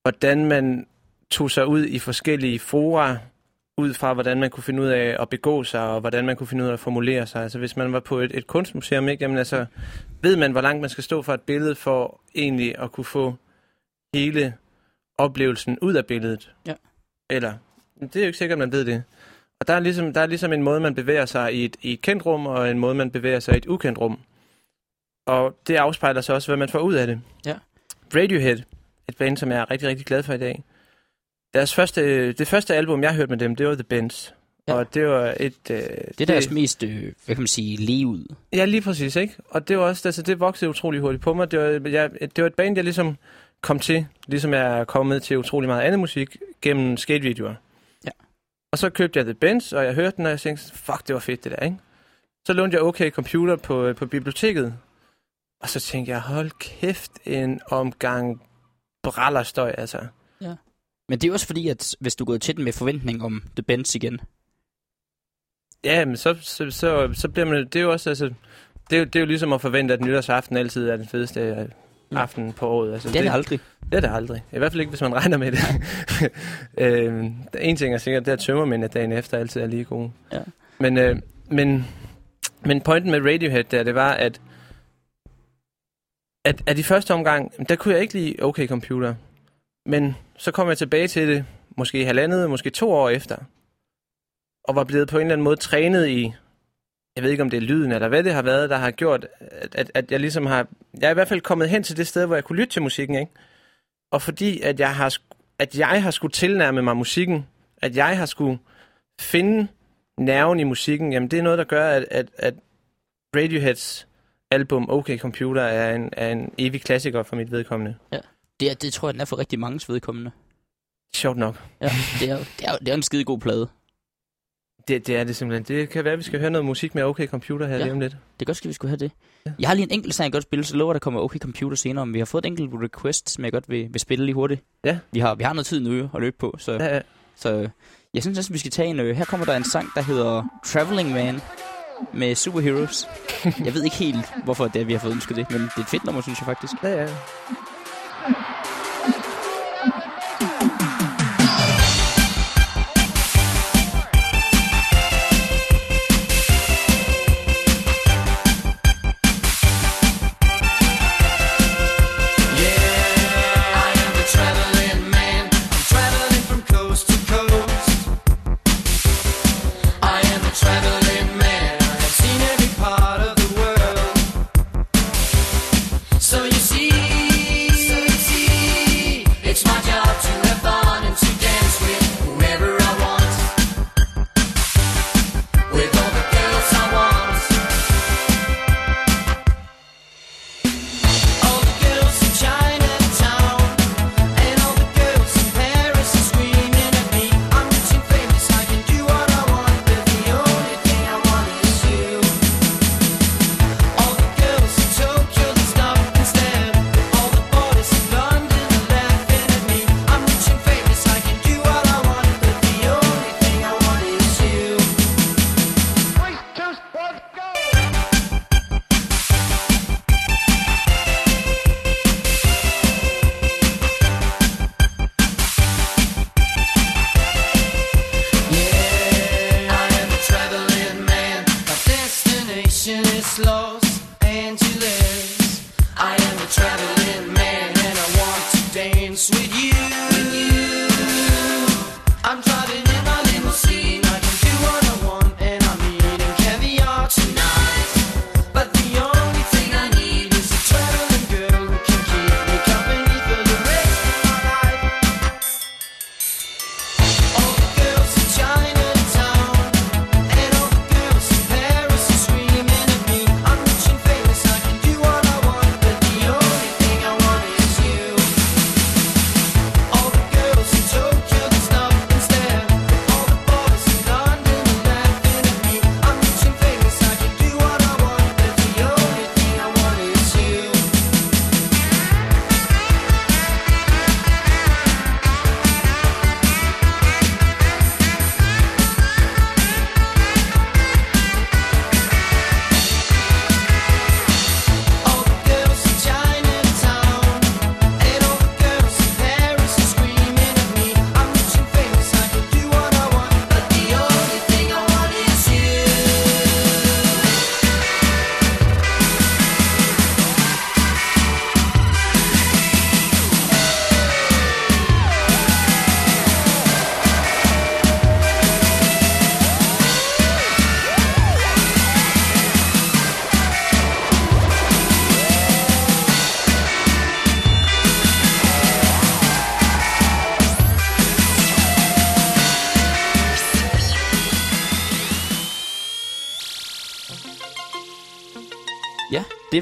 Speaker 4: hvordan man tog sig ud i forskellige fora, ud fra, hvordan man kunne finde ud af at begå sig, og hvordan man kunne finde ud af at formulere sig. Altså, hvis man var på et, et kunstmuseum, ikke? Jamen, altså, ved man, hvor langt man skal stå for et billede, for egentlig at kunne få hele oplevelsen ud af billedet?
Speaker 2: Ja.
Speaker 4: Eller, det er jo ikke sikkert, man ved det. Og der er ligesom, der er ligesom en måde, man bevæger sig i et, i et kendt rum, og en måde, man bevæger sig i et ukendt rum. Og det afspejler sig også, hvad man får ud af det.
Speaker 2: Ja.
Speaker 4: Radiohead, et band, som jeg er rigtig, rigtig glad for i dag. Deres første, det første album, jeg hørte med dem, det var The Bends.
Speaker 2: Ja.
Speaker 4: Og det var et... Øh,
Speaker 2: Det er deres mest, øh, hvad kan man sige, lige ud.
Speaker 4: Ja, lige præcis, ikke? Og det var også, altså det voksede utrolig hurtigt på mig. Det var, jeg, det var et band, jeg ligesom kom til, ligesom jeg er kommet til utrolig meget andet musik, gennem skatevideoer.
Speaker 2: Ja.
Speaker 4: Og så købte jeg The Benz, og jeg hørte den, og jeg tænkte, fuck, det var fedt det der, ikke? Så lånte jeg OK Computer på, på biblioteket, og så tænkte jeg, hold kæft, en omgang brallerstøj, altså.
Speaker 2: Men det er også fordi, at hvis du gået til den med forventning om The Benz igen,
Speaker 4: Ja, men så, så, så, så bliver man, det er jo også, altså, det er, jo- det er jo ligesom at forvente, at nytårsaften altid er den fedeste øh, aften på året. Altså,
Speaker 2: det er det aldrig.
Speaker 4: Det er det aldrig. I hvert fald ikke, hvis man regner med det. [LAUGHS] øh, en ting er sikkert, det er at tømmermændene dagen efter altid er lige gode.
Speaker 2: Ja.
Speaker 4: Men, øh, men, men pointen med Radiohead der, det var, at, at, at i første omgang, der kunne jeg ikke lide OK Computer. Men så kom jeg tilbage til det, måske halvandet, måske to år efter. Og var blevet på en eller anden måde trænet i, jeg ved ikke om det er lyden eller hvad det har været, der har gjort, at, at, at jeg ligesom har, jeg er i hvert fald kommet hen til det sted, hvor jeg kunne lytte til musikken, ikke? Og fordi at jeg har, at jeg har skulle tilnærme mig musikken, at jeg har skulle finde nerven i musikken, jamen det er noget, der gør, at, at, at Radioheads album OK Computer er en, er en evig klassiker for mit vedkommende.
Speaker 2: Det, er, det tror jeg, den er for rigtig mange vedkommende.
Speaker 4: Sjovt nok.
Speaker 2: Ja, det er, det er, det er en skide god plade.
Speaker 4: Det, det er det simpelthen. Det kan være, at vi skal høre noget musik med OK Computer her
Speaker 2: Ja.
Speaker 4: lige om lidt.
Speaker 2: Det kan godt ske, vi skulle have det.
Speaker 4: Ja.
Speaker 2: Jeg har lige en enkelt sang, jeg godt spille, så lover, der kommer OK Computer senere. Men vi har fået et enkelt request, som jeg godt vil, vil spille lige hurtigt.
Speaker 4: Ja.
Speaker 2: Vi har, vi har noget tid nu at løbe på, så,
Speaker 4: Ja, ja.
Speaker 2: så jeg synes næsten, vi skal tage en... Øh, her kommer der en sang, der hedder Traveling Man med Superheroes. jeg ved ikke helt, hvorfor det er, vi har fået ønsket det, men det er et fedt nummer, synes jeg faktisk.
Speaker 4: ja, ja.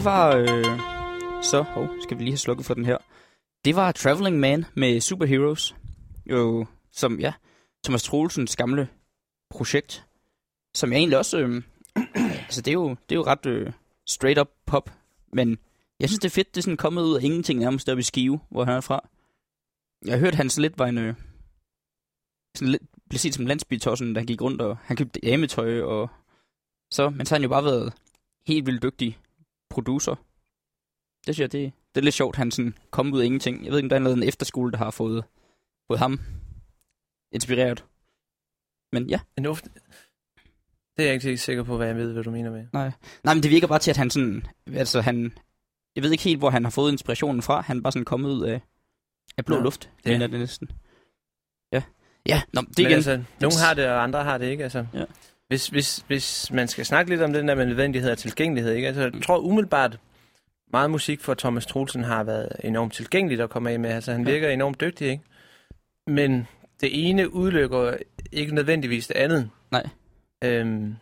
Speaker 2: Det var... Øh, så, hov, skal vi lige have slukket for den her. Det var Traveling Man med Superheroes. Jo, som, ja, Thomas Troelsens gamle projekt. Som jeg egentlig også... Øh, [CLEARS THROAT] altså, det er jo, det er jo ret øh, straight up pop. Men jeg synes, det er fedt, det er sådan kommet ud af ingenting nærmest deroppe i Skive, hvor han er fra. Jeg har hørt, han så lidt var en... Øh, sådan lidt, blev set som landsbytossen, da han gik rundt, og han købte dametøj, og så, men så har han jo bare været helt vildt dygtig producer. Det synes jeg, det, det er lidt sjovt, han sådan kom ud af ingenting. Jeg ved ikke, om der er noget en efterskole, der har fået, fået ham inspireret. Men ja,
Speaker 4: En uft... Det er jeg ikke helt sikker på, hvad jeg ved, hvad du mener med.
Speaker 2: nej. Nej, men det virker bare til, at han sådan, altså han, jeg ved ikke helt, hvor han har fået inspirationen fra. Han er bare sådan kommet ud af, af blå
Speaker 4: Nå,
Speaker 2: luft.
Speaker 4: ja.
Speaker 2: Ja. Det er det næsten. Ja. Ja, nå, det
Speaker 4: Men
Speaker 2: igen.
Speaker 4: altså, nogle har det, og andre har det ikke. Altså.
Speaker 2: Ja.
Speaker 4: Hvis, hvis, hvis man skal snakke lidt om den der med nødvendighed og tilgængelighed, ikke? Altså, jeg tror umiddelbart, meget musik for Thomas Troelsen har været enormt tilgængeligt at komme af med. Altså, han
Speaker 2: Ja.
Speaker 4: virker enormt dygtig, ikke? Men det ene udelukker ikke nødvendigvis det andet.
Speaker 2: Nej.
Speaker 4: Øhm,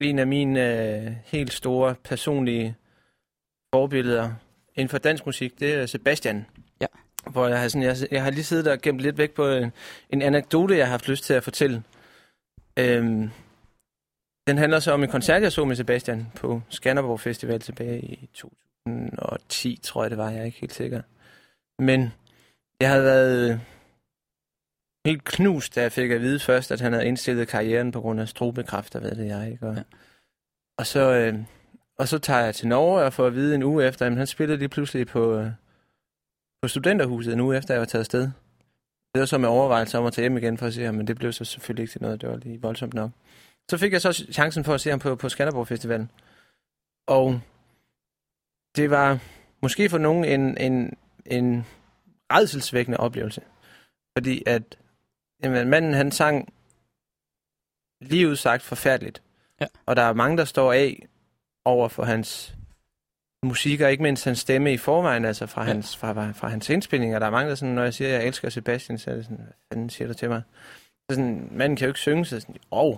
Speaker 4: en af mine øh, helt store personlige forbilleder inden for dansk musik, det er Sebastian.
Speaker 2: Ja.
Speaker 4: Hvor jeg har, sådan, jeg, jeg har lige siddet og gemt lidt væk på en, en anekdote, jeg har haft lyst til at fortælle. Øhm, den handler så om en koncert, jeg så med Sebastian på Skanderborg Festival tilbage i 2010, tror jeg det var, jeg er ikke helt sikker. Men jeg havde været helt knust, da jeg fik at vide først, at han havde indstillet karrieren på grund af strobekræfter, ved det jeg, ikke? Og,
Speaker 2: Ja.
Speaker 4: ja. og, så, øh, og så tager jeg til Norge og får at vide en uge efter, at han spillede lige pludselig på, øh, på studenterhuset en uge efter, jeg var taget afsted. Det var så med overvejelse om at tage hjem igen for at se ham, men det blev så selvfølgelig ikke til noget, det var lige voldsomt nok. Så fik jeg så chancen for at se ham på, på Skanderborg Festivalen. Og det var måske for nogen en, en, en redselsvækkende oplevelse. Fordi at jamen, manden han sang lige udsagt forfærdeligt.
Speaker 2: Ja.
Speaker 4: Og der er mange, der står af over for hans musik, og ikke mindst hans stemme i forvejen, altså fra,
Speaker 2: Ja.
Speaker 4: hans, fra, fra, hans indspilninger. Der er mange, der sådan, når jeg siger, at jeg elsker Sebastian, så er det sådan, hvad fanden siger du til mig? Så sådan, manden kan jo ikke synge, så sådan, åh,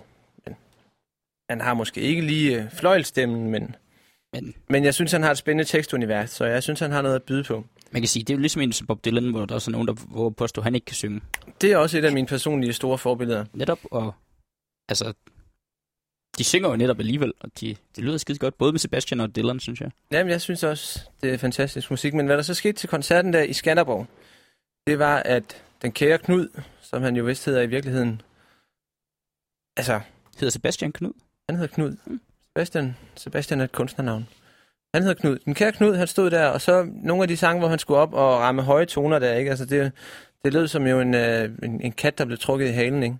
Speaker 4: han har måske ikke lige øh, fløjlstemmen, men,
Speaker 2: Men
Speaker 4: men jeg synes, han har et spændende tekstunivers, så jeg synes, han har noget at byde på.
Speaker 2: man kan sige, det er jo ligesom en som Bob Dylan, hvor der også er nogen, der våger påstå, at han ikke kan synge.
Speaker 4: Det er også et af mine personlige store forbilleder.
Speaker 2: Netop, og altså, de synger jo netop alligevel, og de, det lyder skide godt, både med Sebastian og Dylan, synes jeg.
Speaker 4: Jamen, jeg synes også, det er fantastisk musik. Men hvad der så skete til koncerten der i Skanderborg, det var, at den kære Knud, som han jo vist hedder i virkeligheden, altså,
Speaker 2: Hedder Sebastian Knud?
Speaker 4: Han hedder Knud. Sebastian, Sebastian er et kunstnernavn. Han hedder Knud. Den kære Knud, han stod der, og så nogle af de sange, hvor han skulle op og ramme høje toner der, ikke? Altså, det, det lød som jo en, øh, en, en kat, der blev trukket i halen, ikke?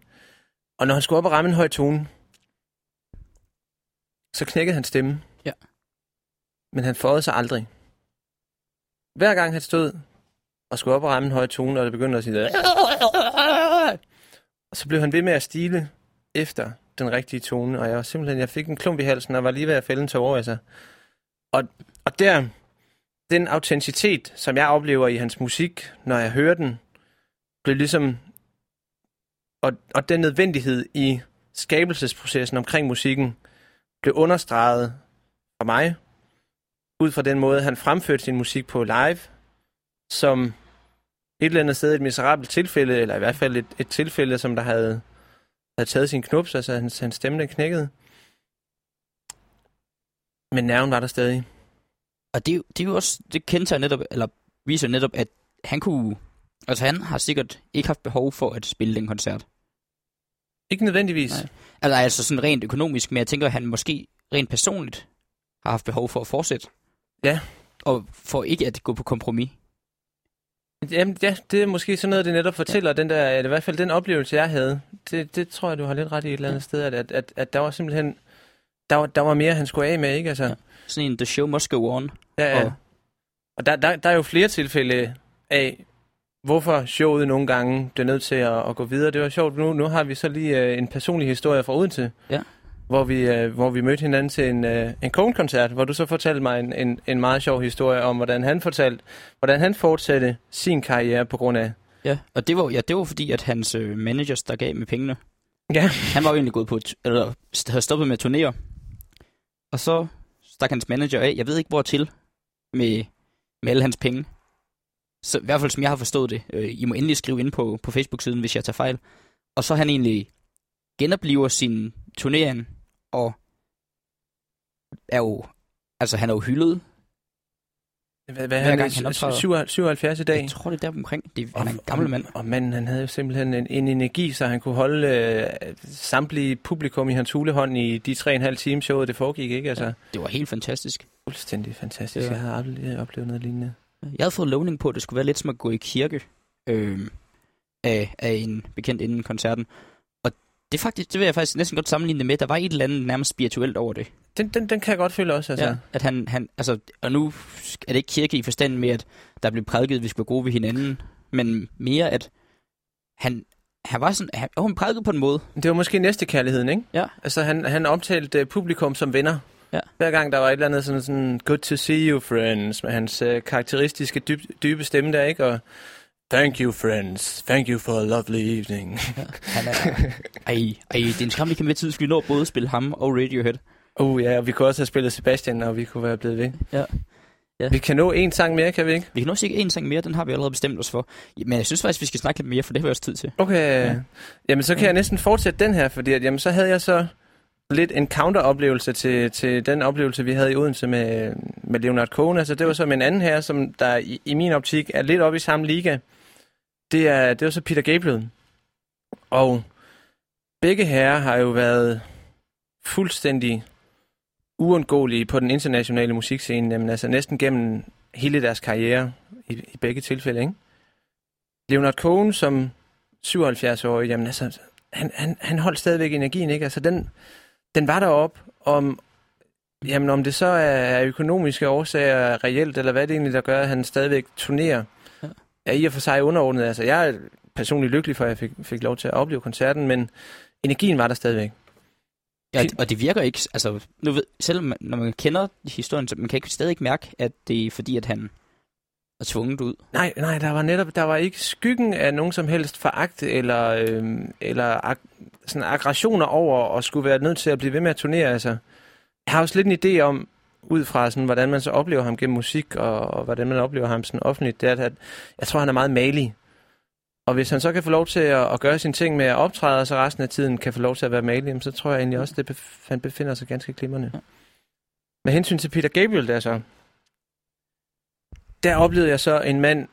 Speaker 4: Og når han skulle op og ramme en høj tone, så knækkede han stemme.
Speaker 2: Ja.
Speaker 4: Men han fåede sig aldrig. Hver gang han stod og skulle op og ramme en høj tone, og det begyndte at sige... Og så blev han ved med at stile efter den rigtige tone, og jeg var simpelthen, jeg fik en klump i halsen, og var lige ved at fælde en tårer, altså. Og, og der, den autenticitet, som jeg oplever i hans musik, når jeg hører den, blev ligesom, og, og den nødvendighed i skabelsesprocessen omkring musikken, blev understreget for mig, ud fra den måde, han fremførte sin musik på live, som et eller andet sted et miserabelt tilfælde, eller i hvert fald et, et tilfælde, som der havde, havde taget sin knups, altså hans, hans stemme den knækkede. Men nerven var der stadig.
Speaker 2: Og det, det er jo også, det kendte netop, eller viser netop, at han kunne, altså han har sikkert ikke haft behov for at spille den koncert.
Speaker 4: Ikke nødvendigvis.
Speaker 2: Nej. Altså, altså sådan rent økonomisk, men jeg tænker, at han måske rent personligt har haft behov for at fortsætte.
Speaker 4: Ja.
Speaker 2: Og for ikke at gå på kompromis.
Speaker 4: Jamen, ja, det er måske sådan noget, det netop fortæller, den der, i hvert fald den oplevelse, jeg havde. Det, det tror jeg, du har lidt ret i et eller andet sted, at, at, at, at der var simpelthen, der var, der var mere, han skulle af med, ikke? Altså,
Speaker 2: ja, Sådan en The Show Must Go On.
Speaker 4: ja. ja.
Speaker 2: Og-
Speaker 4: Og der, der, der er jo flere tilfælde af, hvorfor showet nogle gange bliver nødt til at, at gå videre. Det var sjovt, nu, nu har vi så lige øh, en personlig historie fra Odense,
Speaker 2: Ja.
Speaker 4: Hvor, vi, øh, hvor vi mødte hinanden til en, øh, en koncert hvor du så fortalte mig en, en, en meget sjov historie om, hvordan han fortalte, hvordan han fortsatte sin karriere på grund af...
Speaker 2: Ja, og det var, ja, det var fordi, at hans øh, manager stak af med pengene.
Speaker 4: Ja.
Speaker 2: Han var jo egentlig gået på, eller havde stoppet med at turnere. Og så stak hans manager af. Jeg ved ikke, hvor til med, med alle hans penge. Så i hvert fald, som jeg har forstået det. Øh, I må endelig skrive ind på, på Facebook-siden, hvis jeg tager fejl. Og så han egentlig genoplever sin turnering, og er jo, altså han er jo hyldet.
Speaker 4: Hvad, hvad han
Speaker 2: gang han
Speaker 4: er
Speaker 2: optræder.
Speaker 4: 77 77 i dag?
Speaker 2: Jeg tror, det er der omkring. Det, han er en gammel mand.
Speaker 4: Og manden, han havde jo simpelthen en, en energi, så han kunne holde øh, samtlige publikum i hans hulehånd i de tre og en halv time showet, det foregik, ikke? Altså,
Speaker 2: Det var helt fantastisk.
Speaker 4: fuldstændig fantastisk.
Speaker 2: Ja.
Speaker 4: Jeg havde aldrig oplevet noget lignende.
Speaker 2: Jeg havde fået lovning på, at det skulle være lidt som at gå i kirke øh, af, af en bekendt inden koncerten. Det, faktisk, det vil jeg faktisk næsten godt sammenligne det med. Der var et eller andet nærmest spirituelt over det.
Speaker 4: Den, den, den kan jeg godt føle også, altså.
Speaker 2: Ja, at han, han, altså, og nu er det ikke kirke i forstand med, at der blev prædiket, at vi skulle være gode ved hinanden, men mere at han, han var sådan, han, og han prædikede på en måde.
Speaker 4: Det var måske næste kærligheden, ikke?
Speaker 2: Ja.
Speaker 4: Altså, han, han omtalte uh, publikum som venner.
Speaker 2: Ja.
Speaker 4: Hver gang der var et eller andet sådan, sådan good to see you, friends, med hans uh, karakteristiske dyb, dybe stemme der, ikke? Og thank you, friends. Thank you for a lovely evening. [LAUGHS]
Speaker 2: Han er, ej, ej, det er en skam, vi kan med tid, skulle nå både at spille ham og Radiohead.
Speaker 4: oh ja, og vi kunne også have spillet Sebastian, og vi kunne være blevet ved.
Speaker 2: Ja. Ja.
Speaker 4: Vi kan nå en sang mere, kan vi ikke?
Speaker 2: Vi kan også ikke en sang mere, den har vi allerede bestemt os for. Men jeg synes faktisk, vi skal snakke lidt mere, for det har vi også tid til.
Speaker 4: Okay,
Speaker 2: Ja.
Speaker 4: ja. jamen så kan jeg næsten fortsætte den her, fordi at, jamen, så havde jeg så lidt en counter-oplevelse til, til den oplevelse, vi havde i Odense med, med Leonard Cohen. Altså, det var så med en anden her, som der i, i min optik er lidt oppe i samme liga. Det er, det var så Peter Gabriel. Og begge herrer har jo været fuldstændig uundgåelige på den internationale musikscene, jamen, altså næsten gennem hele deres karriere i, i begge tilfælde, ikke? Leonard Cohen som 77-årig, jamen altså, han, han, han holdt stadigvæk energien, ikke? Altså, den, den var derop, om, jamen, om det så er økonomiske årsager reelt, eller hvad det egentlig, der gør, at han stadigvæk turnerer, er i og for sig underordnet. Altså, jeg er personligt lykkelig for, at jeg fik, fik lov til at opleve koncerten, men energien var der stadigvæk.
Speaker 2: Ja, og det virker ikke, altså, nu ved, selvom man, når man kender historien, så man kan ikke stadig ikke mærke, at det er fordi, at han er tvunget ud.
Speaker 4: Nej, nej, der var netop, der var ikke skyggen af nogen som helst foragt eller, øhm, eller ag, sådan aggressioner over at skulle være nødt til at blive ved med at turnere. Altså, jeg har også lidt en idé om, ud fra sådan, hvordan man så oplever ham gennem musik, og, og hvordan man oplever ham sådan offentligt, det er, at jeg tror, han er meget malig. Og hvis han så kan få lov til at, at gøre sine ting med at optræde, og så resten af tiden kan få lov til at være malig, så tror jeg egentlig også, at bef- han befinder sig ganske glimrende. Med hensyn til Peter Gabriel, der så, der oplevede jeg så en mand,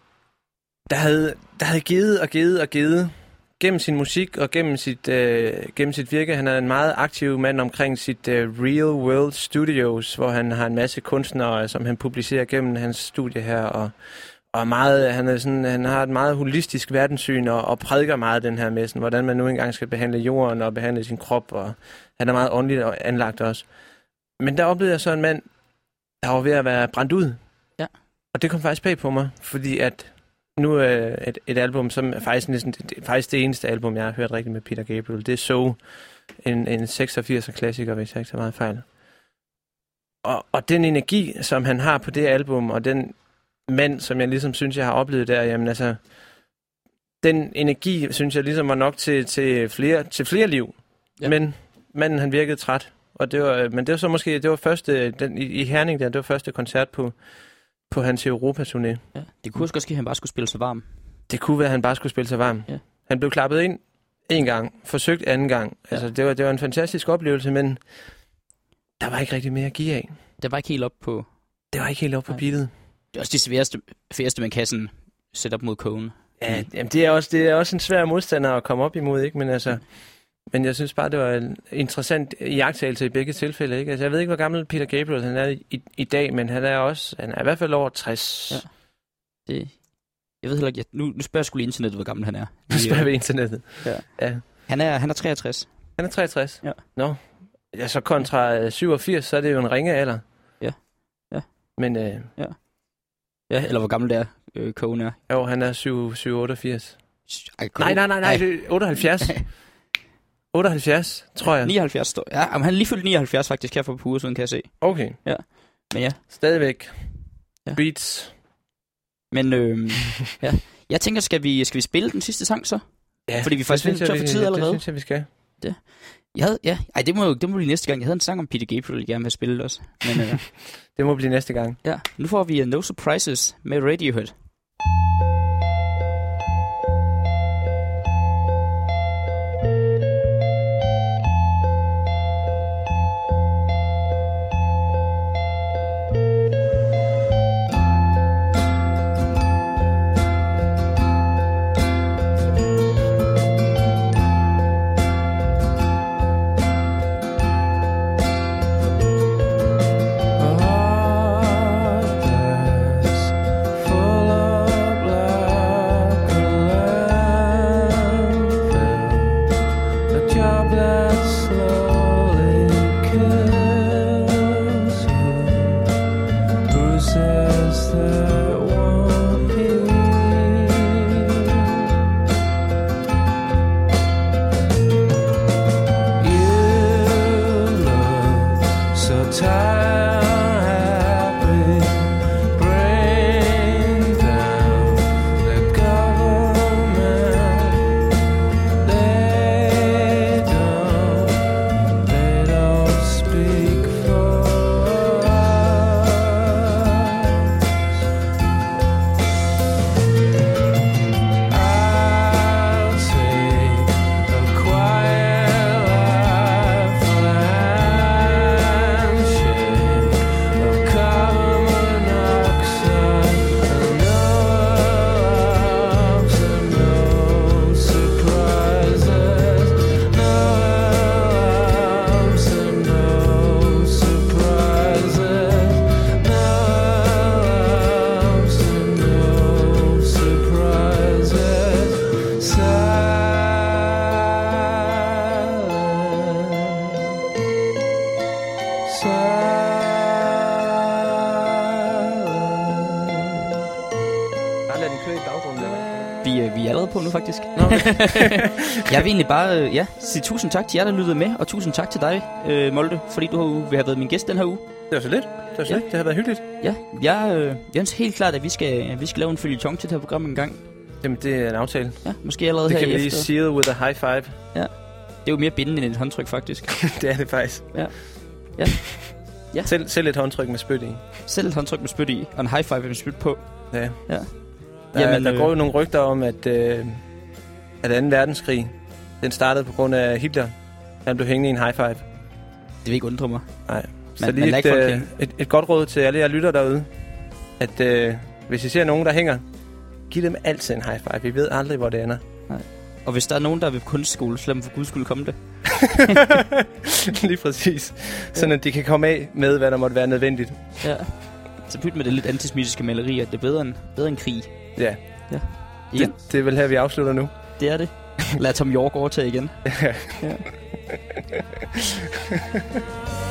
Speaker 4: der havde, der havde givet og givet og givet gennem sin musik og gennem sit, øh, gennem sit virke. Han er en meget aktiv mand omkring sit øh, Real World Studios, hvor han har en masse kunstnere, som han publicerer gennem hans studie her, og, og meget, han, er sådan, han har et meget holistisk verdenssyn og, og prædiker meget den her med, sådan, hvordan man nu engang skal behandle jorden og behandle sin krop, og han er meget åndeligt og anlagt også. Men der oplevede jeg så en mand, der var ved at være brændt ud.
Speaker 2: Ja.
Speaker 4: Og det kom faktisk bag på mig, fordi at nu er et, et album, som er faktisk, næsten, det faktisk det eneste album, jeg har hørt rigtigt med Peter Gabriel. Det er So, en, en 86'er klassiker, hvis jeg ikke tager meget fejl. Og, og den energi, som han har på det album, og den mand, som jeg ligesom synes, jeg har oplevet der, jamen altså, den energi, synes jeg ligesom var nok til, til, flere, til flere liv.
Speaker 2: Ja.
Speaker 4: Men manden, han virkede træt. Og det var, men det var så måske, det var første, den, i, i Herning der, det var første koncert på, på hans Europaturné.
Speaker 2: Ja. Det kunne også godt ske, at han bare skulle spille sig varm.
Speaker 4: Det kunne være, at han bare skulle spille sig varm.
Speaker 2: Ja.
Speaker 4: Han blev klappet ind en gang, forsøgt anden gang.
Speaker 2: Ja.
Speaker 4: Altså, det var, det var en fantastisk oplevelse, men der var ikke rigtig mere at give af.
Speaker 2: Det var ikke helt op på...
Speaker 4: Det var ikke helt op på beatet.
Speaker 2: Det er også det sværeste, sværeste man kan sådan sætte op mod kogen.
Speaker 4: Ja, jamen, det er, også, det er også en svær modstander at komme op imod, ikke? Men altså... Men jeg synes bare, det var en interessant iagtagelse i begge tilfælde. Ikke? Altså, jeg ved ikke, hvor gammel Peter Gabriel han er i, i dag, men han er også han er i hvert fald over 60.
Speaker 2: Ja. Det, jeg ved heller ikke, jeg, nu, nu spørger jeg skulle internettet, hvor gammel han er. [LAUGHS]
Speaker 4: Nu spørger vi internettet.
Speaker 2: Ja.
Speaker 4: ja.
Speaker 2: Han er, han er 63.
Speaker 4: Han er 63?
Speaker 2: Ja.
Speaker 4: Nå. Ja, så kontra øh, 87, så er det jo en ringe alder.
Speaker 2: Ja. Ja.
Speaker 4: Men øh,
Speaker 2: Ja, eller hvor gammel det er, øh, kogen er.
Speaker 4: jo, han er 7, 7 88.
Speaker 2: Ej,
Speaker 4: Nej, nej, nej, nej, det er 78. [LAUGHS] 78, tror jeg.
Speaker 2: 79 står. Ja, men han er lige fyldt 79 faktisk her for par uger siden, kan jeg se.
Speaker 4: Okay,
Speaker 2: Men ja,
Speaker 4: stadigvæk.
Speaker 2: Ja.
Speaker 4: Beats.
Speaker 2: men øh, [LAUGHS] ja. Jeg tænker, skal vi, skal vi spille den sidste sang så?
Speaker 4: Ja,
Speaker 2: Fordi vi
Speaker 4: det
Speaker 2: faktisk
Speaker 4: synes
Speaker 2: er
Speaker 4: jeg,
Speaker 2: tør for
Speaker 4: vi-
Speaker 2: tid allerede.
Speaker 4: Det synes jeg, vi skal.
Speaker 3: Jeg havde, ja, ej, det må, jo- det må blive næste gang. Jeg havde en sang om Peter Gabriel, jeg gerne vil have spillet også. Men øh, [LAUGHS]
Speaker 4: Det må blive næste gang.
Speaker 3: ja, nu får vi uh, No Surprises med Radiohead.
Speaker 4: Bare lad den køre i baggrunden. Eller?
Speaker 3: Vi, øh, vi er allerede på nu, faktisk.
Speaker 4: Nå, okay. [LAUGHS]
Speaker 3: Jeg vil egentlig bare øh, ja, sige tusind tak til jer, der lyttede med, og tusind tak til dig, øh, Molde, fordi du har, vil have været min gæst den her uge.
Speaker 4: Det var så lidt. Det var så
Speaker 3: Ja.
Speaker 4: lidt. Det har været hyggeligt.
Speaker 3: Ja, jeg, øh, jeg synes helt klart, at vi skal, vi skal lave en følgetong til det her program en gang.
Speaker 4: Jamen, det er en aftale.
Speaker 3: Ja, måske allerede
Speaker 4: Det
Speaker 3: her
Speaker 4: kan
Speaker 3: i
Speaker 4: vi lige seal with a high five.
Speaker 3: Det er jo mere bindende end et håndtryk, faktisk. [LAUGHS]
Speaker 4: det er det faktisk.
Speaker 3: Ja. Ja. Ja.
Speaker 4: Selv, selv et håndtryk med spyt i.
Speaker 3: Selv et håndtryk med spyt i, og en high five med spyt på.
Speaker 4: Ja.
Speaker 3: Ja.
Speaker 4: Der,
Speaker 3: Jamen,
Speaker 4: der
Speaker 3: øh,
Speaker 4: går jo nogle rygter om, at, øh, at 2. verdenskrig, den startede på grund af Hitler. Han blev hængende i en high five.
Speaker 3: Det vil ikke undre mig.
Speaker 4: Nej. Så
Speaker 3: Man- man
Speaker 4: lige
Speaker 3: lader
Speaker 4: et, øh, et, et godt råd til alle jer lytter derude. At øh, hvis I ser nogen, der hænger, giv dem altid en high five. Vi ved aldrig, hvor det ender.
Speaker 3: Og hvis der er nogen, der vil kunstskole, så lad dem for guds skyld komme det. [LAUGHS]
Speaker 4: lige præcis. Sådan at de kan komme af med, hvad der måtte være nødvendigt.
Speaker 3: Ja. Så pyt med det lidt antisemistiske maleri, at det er bedre end, bedre end krig.
Speaker 4: Ja.
Speaker 3: Igen.
Speaker 4: Det, det er vel her, vi afslutter nu.
Speaker 3: Det er det. Lad Tom York overtage igen. [LAUGHS]
Speaker 4: Ja.
Speaker 3: Ja. [LAUGHS]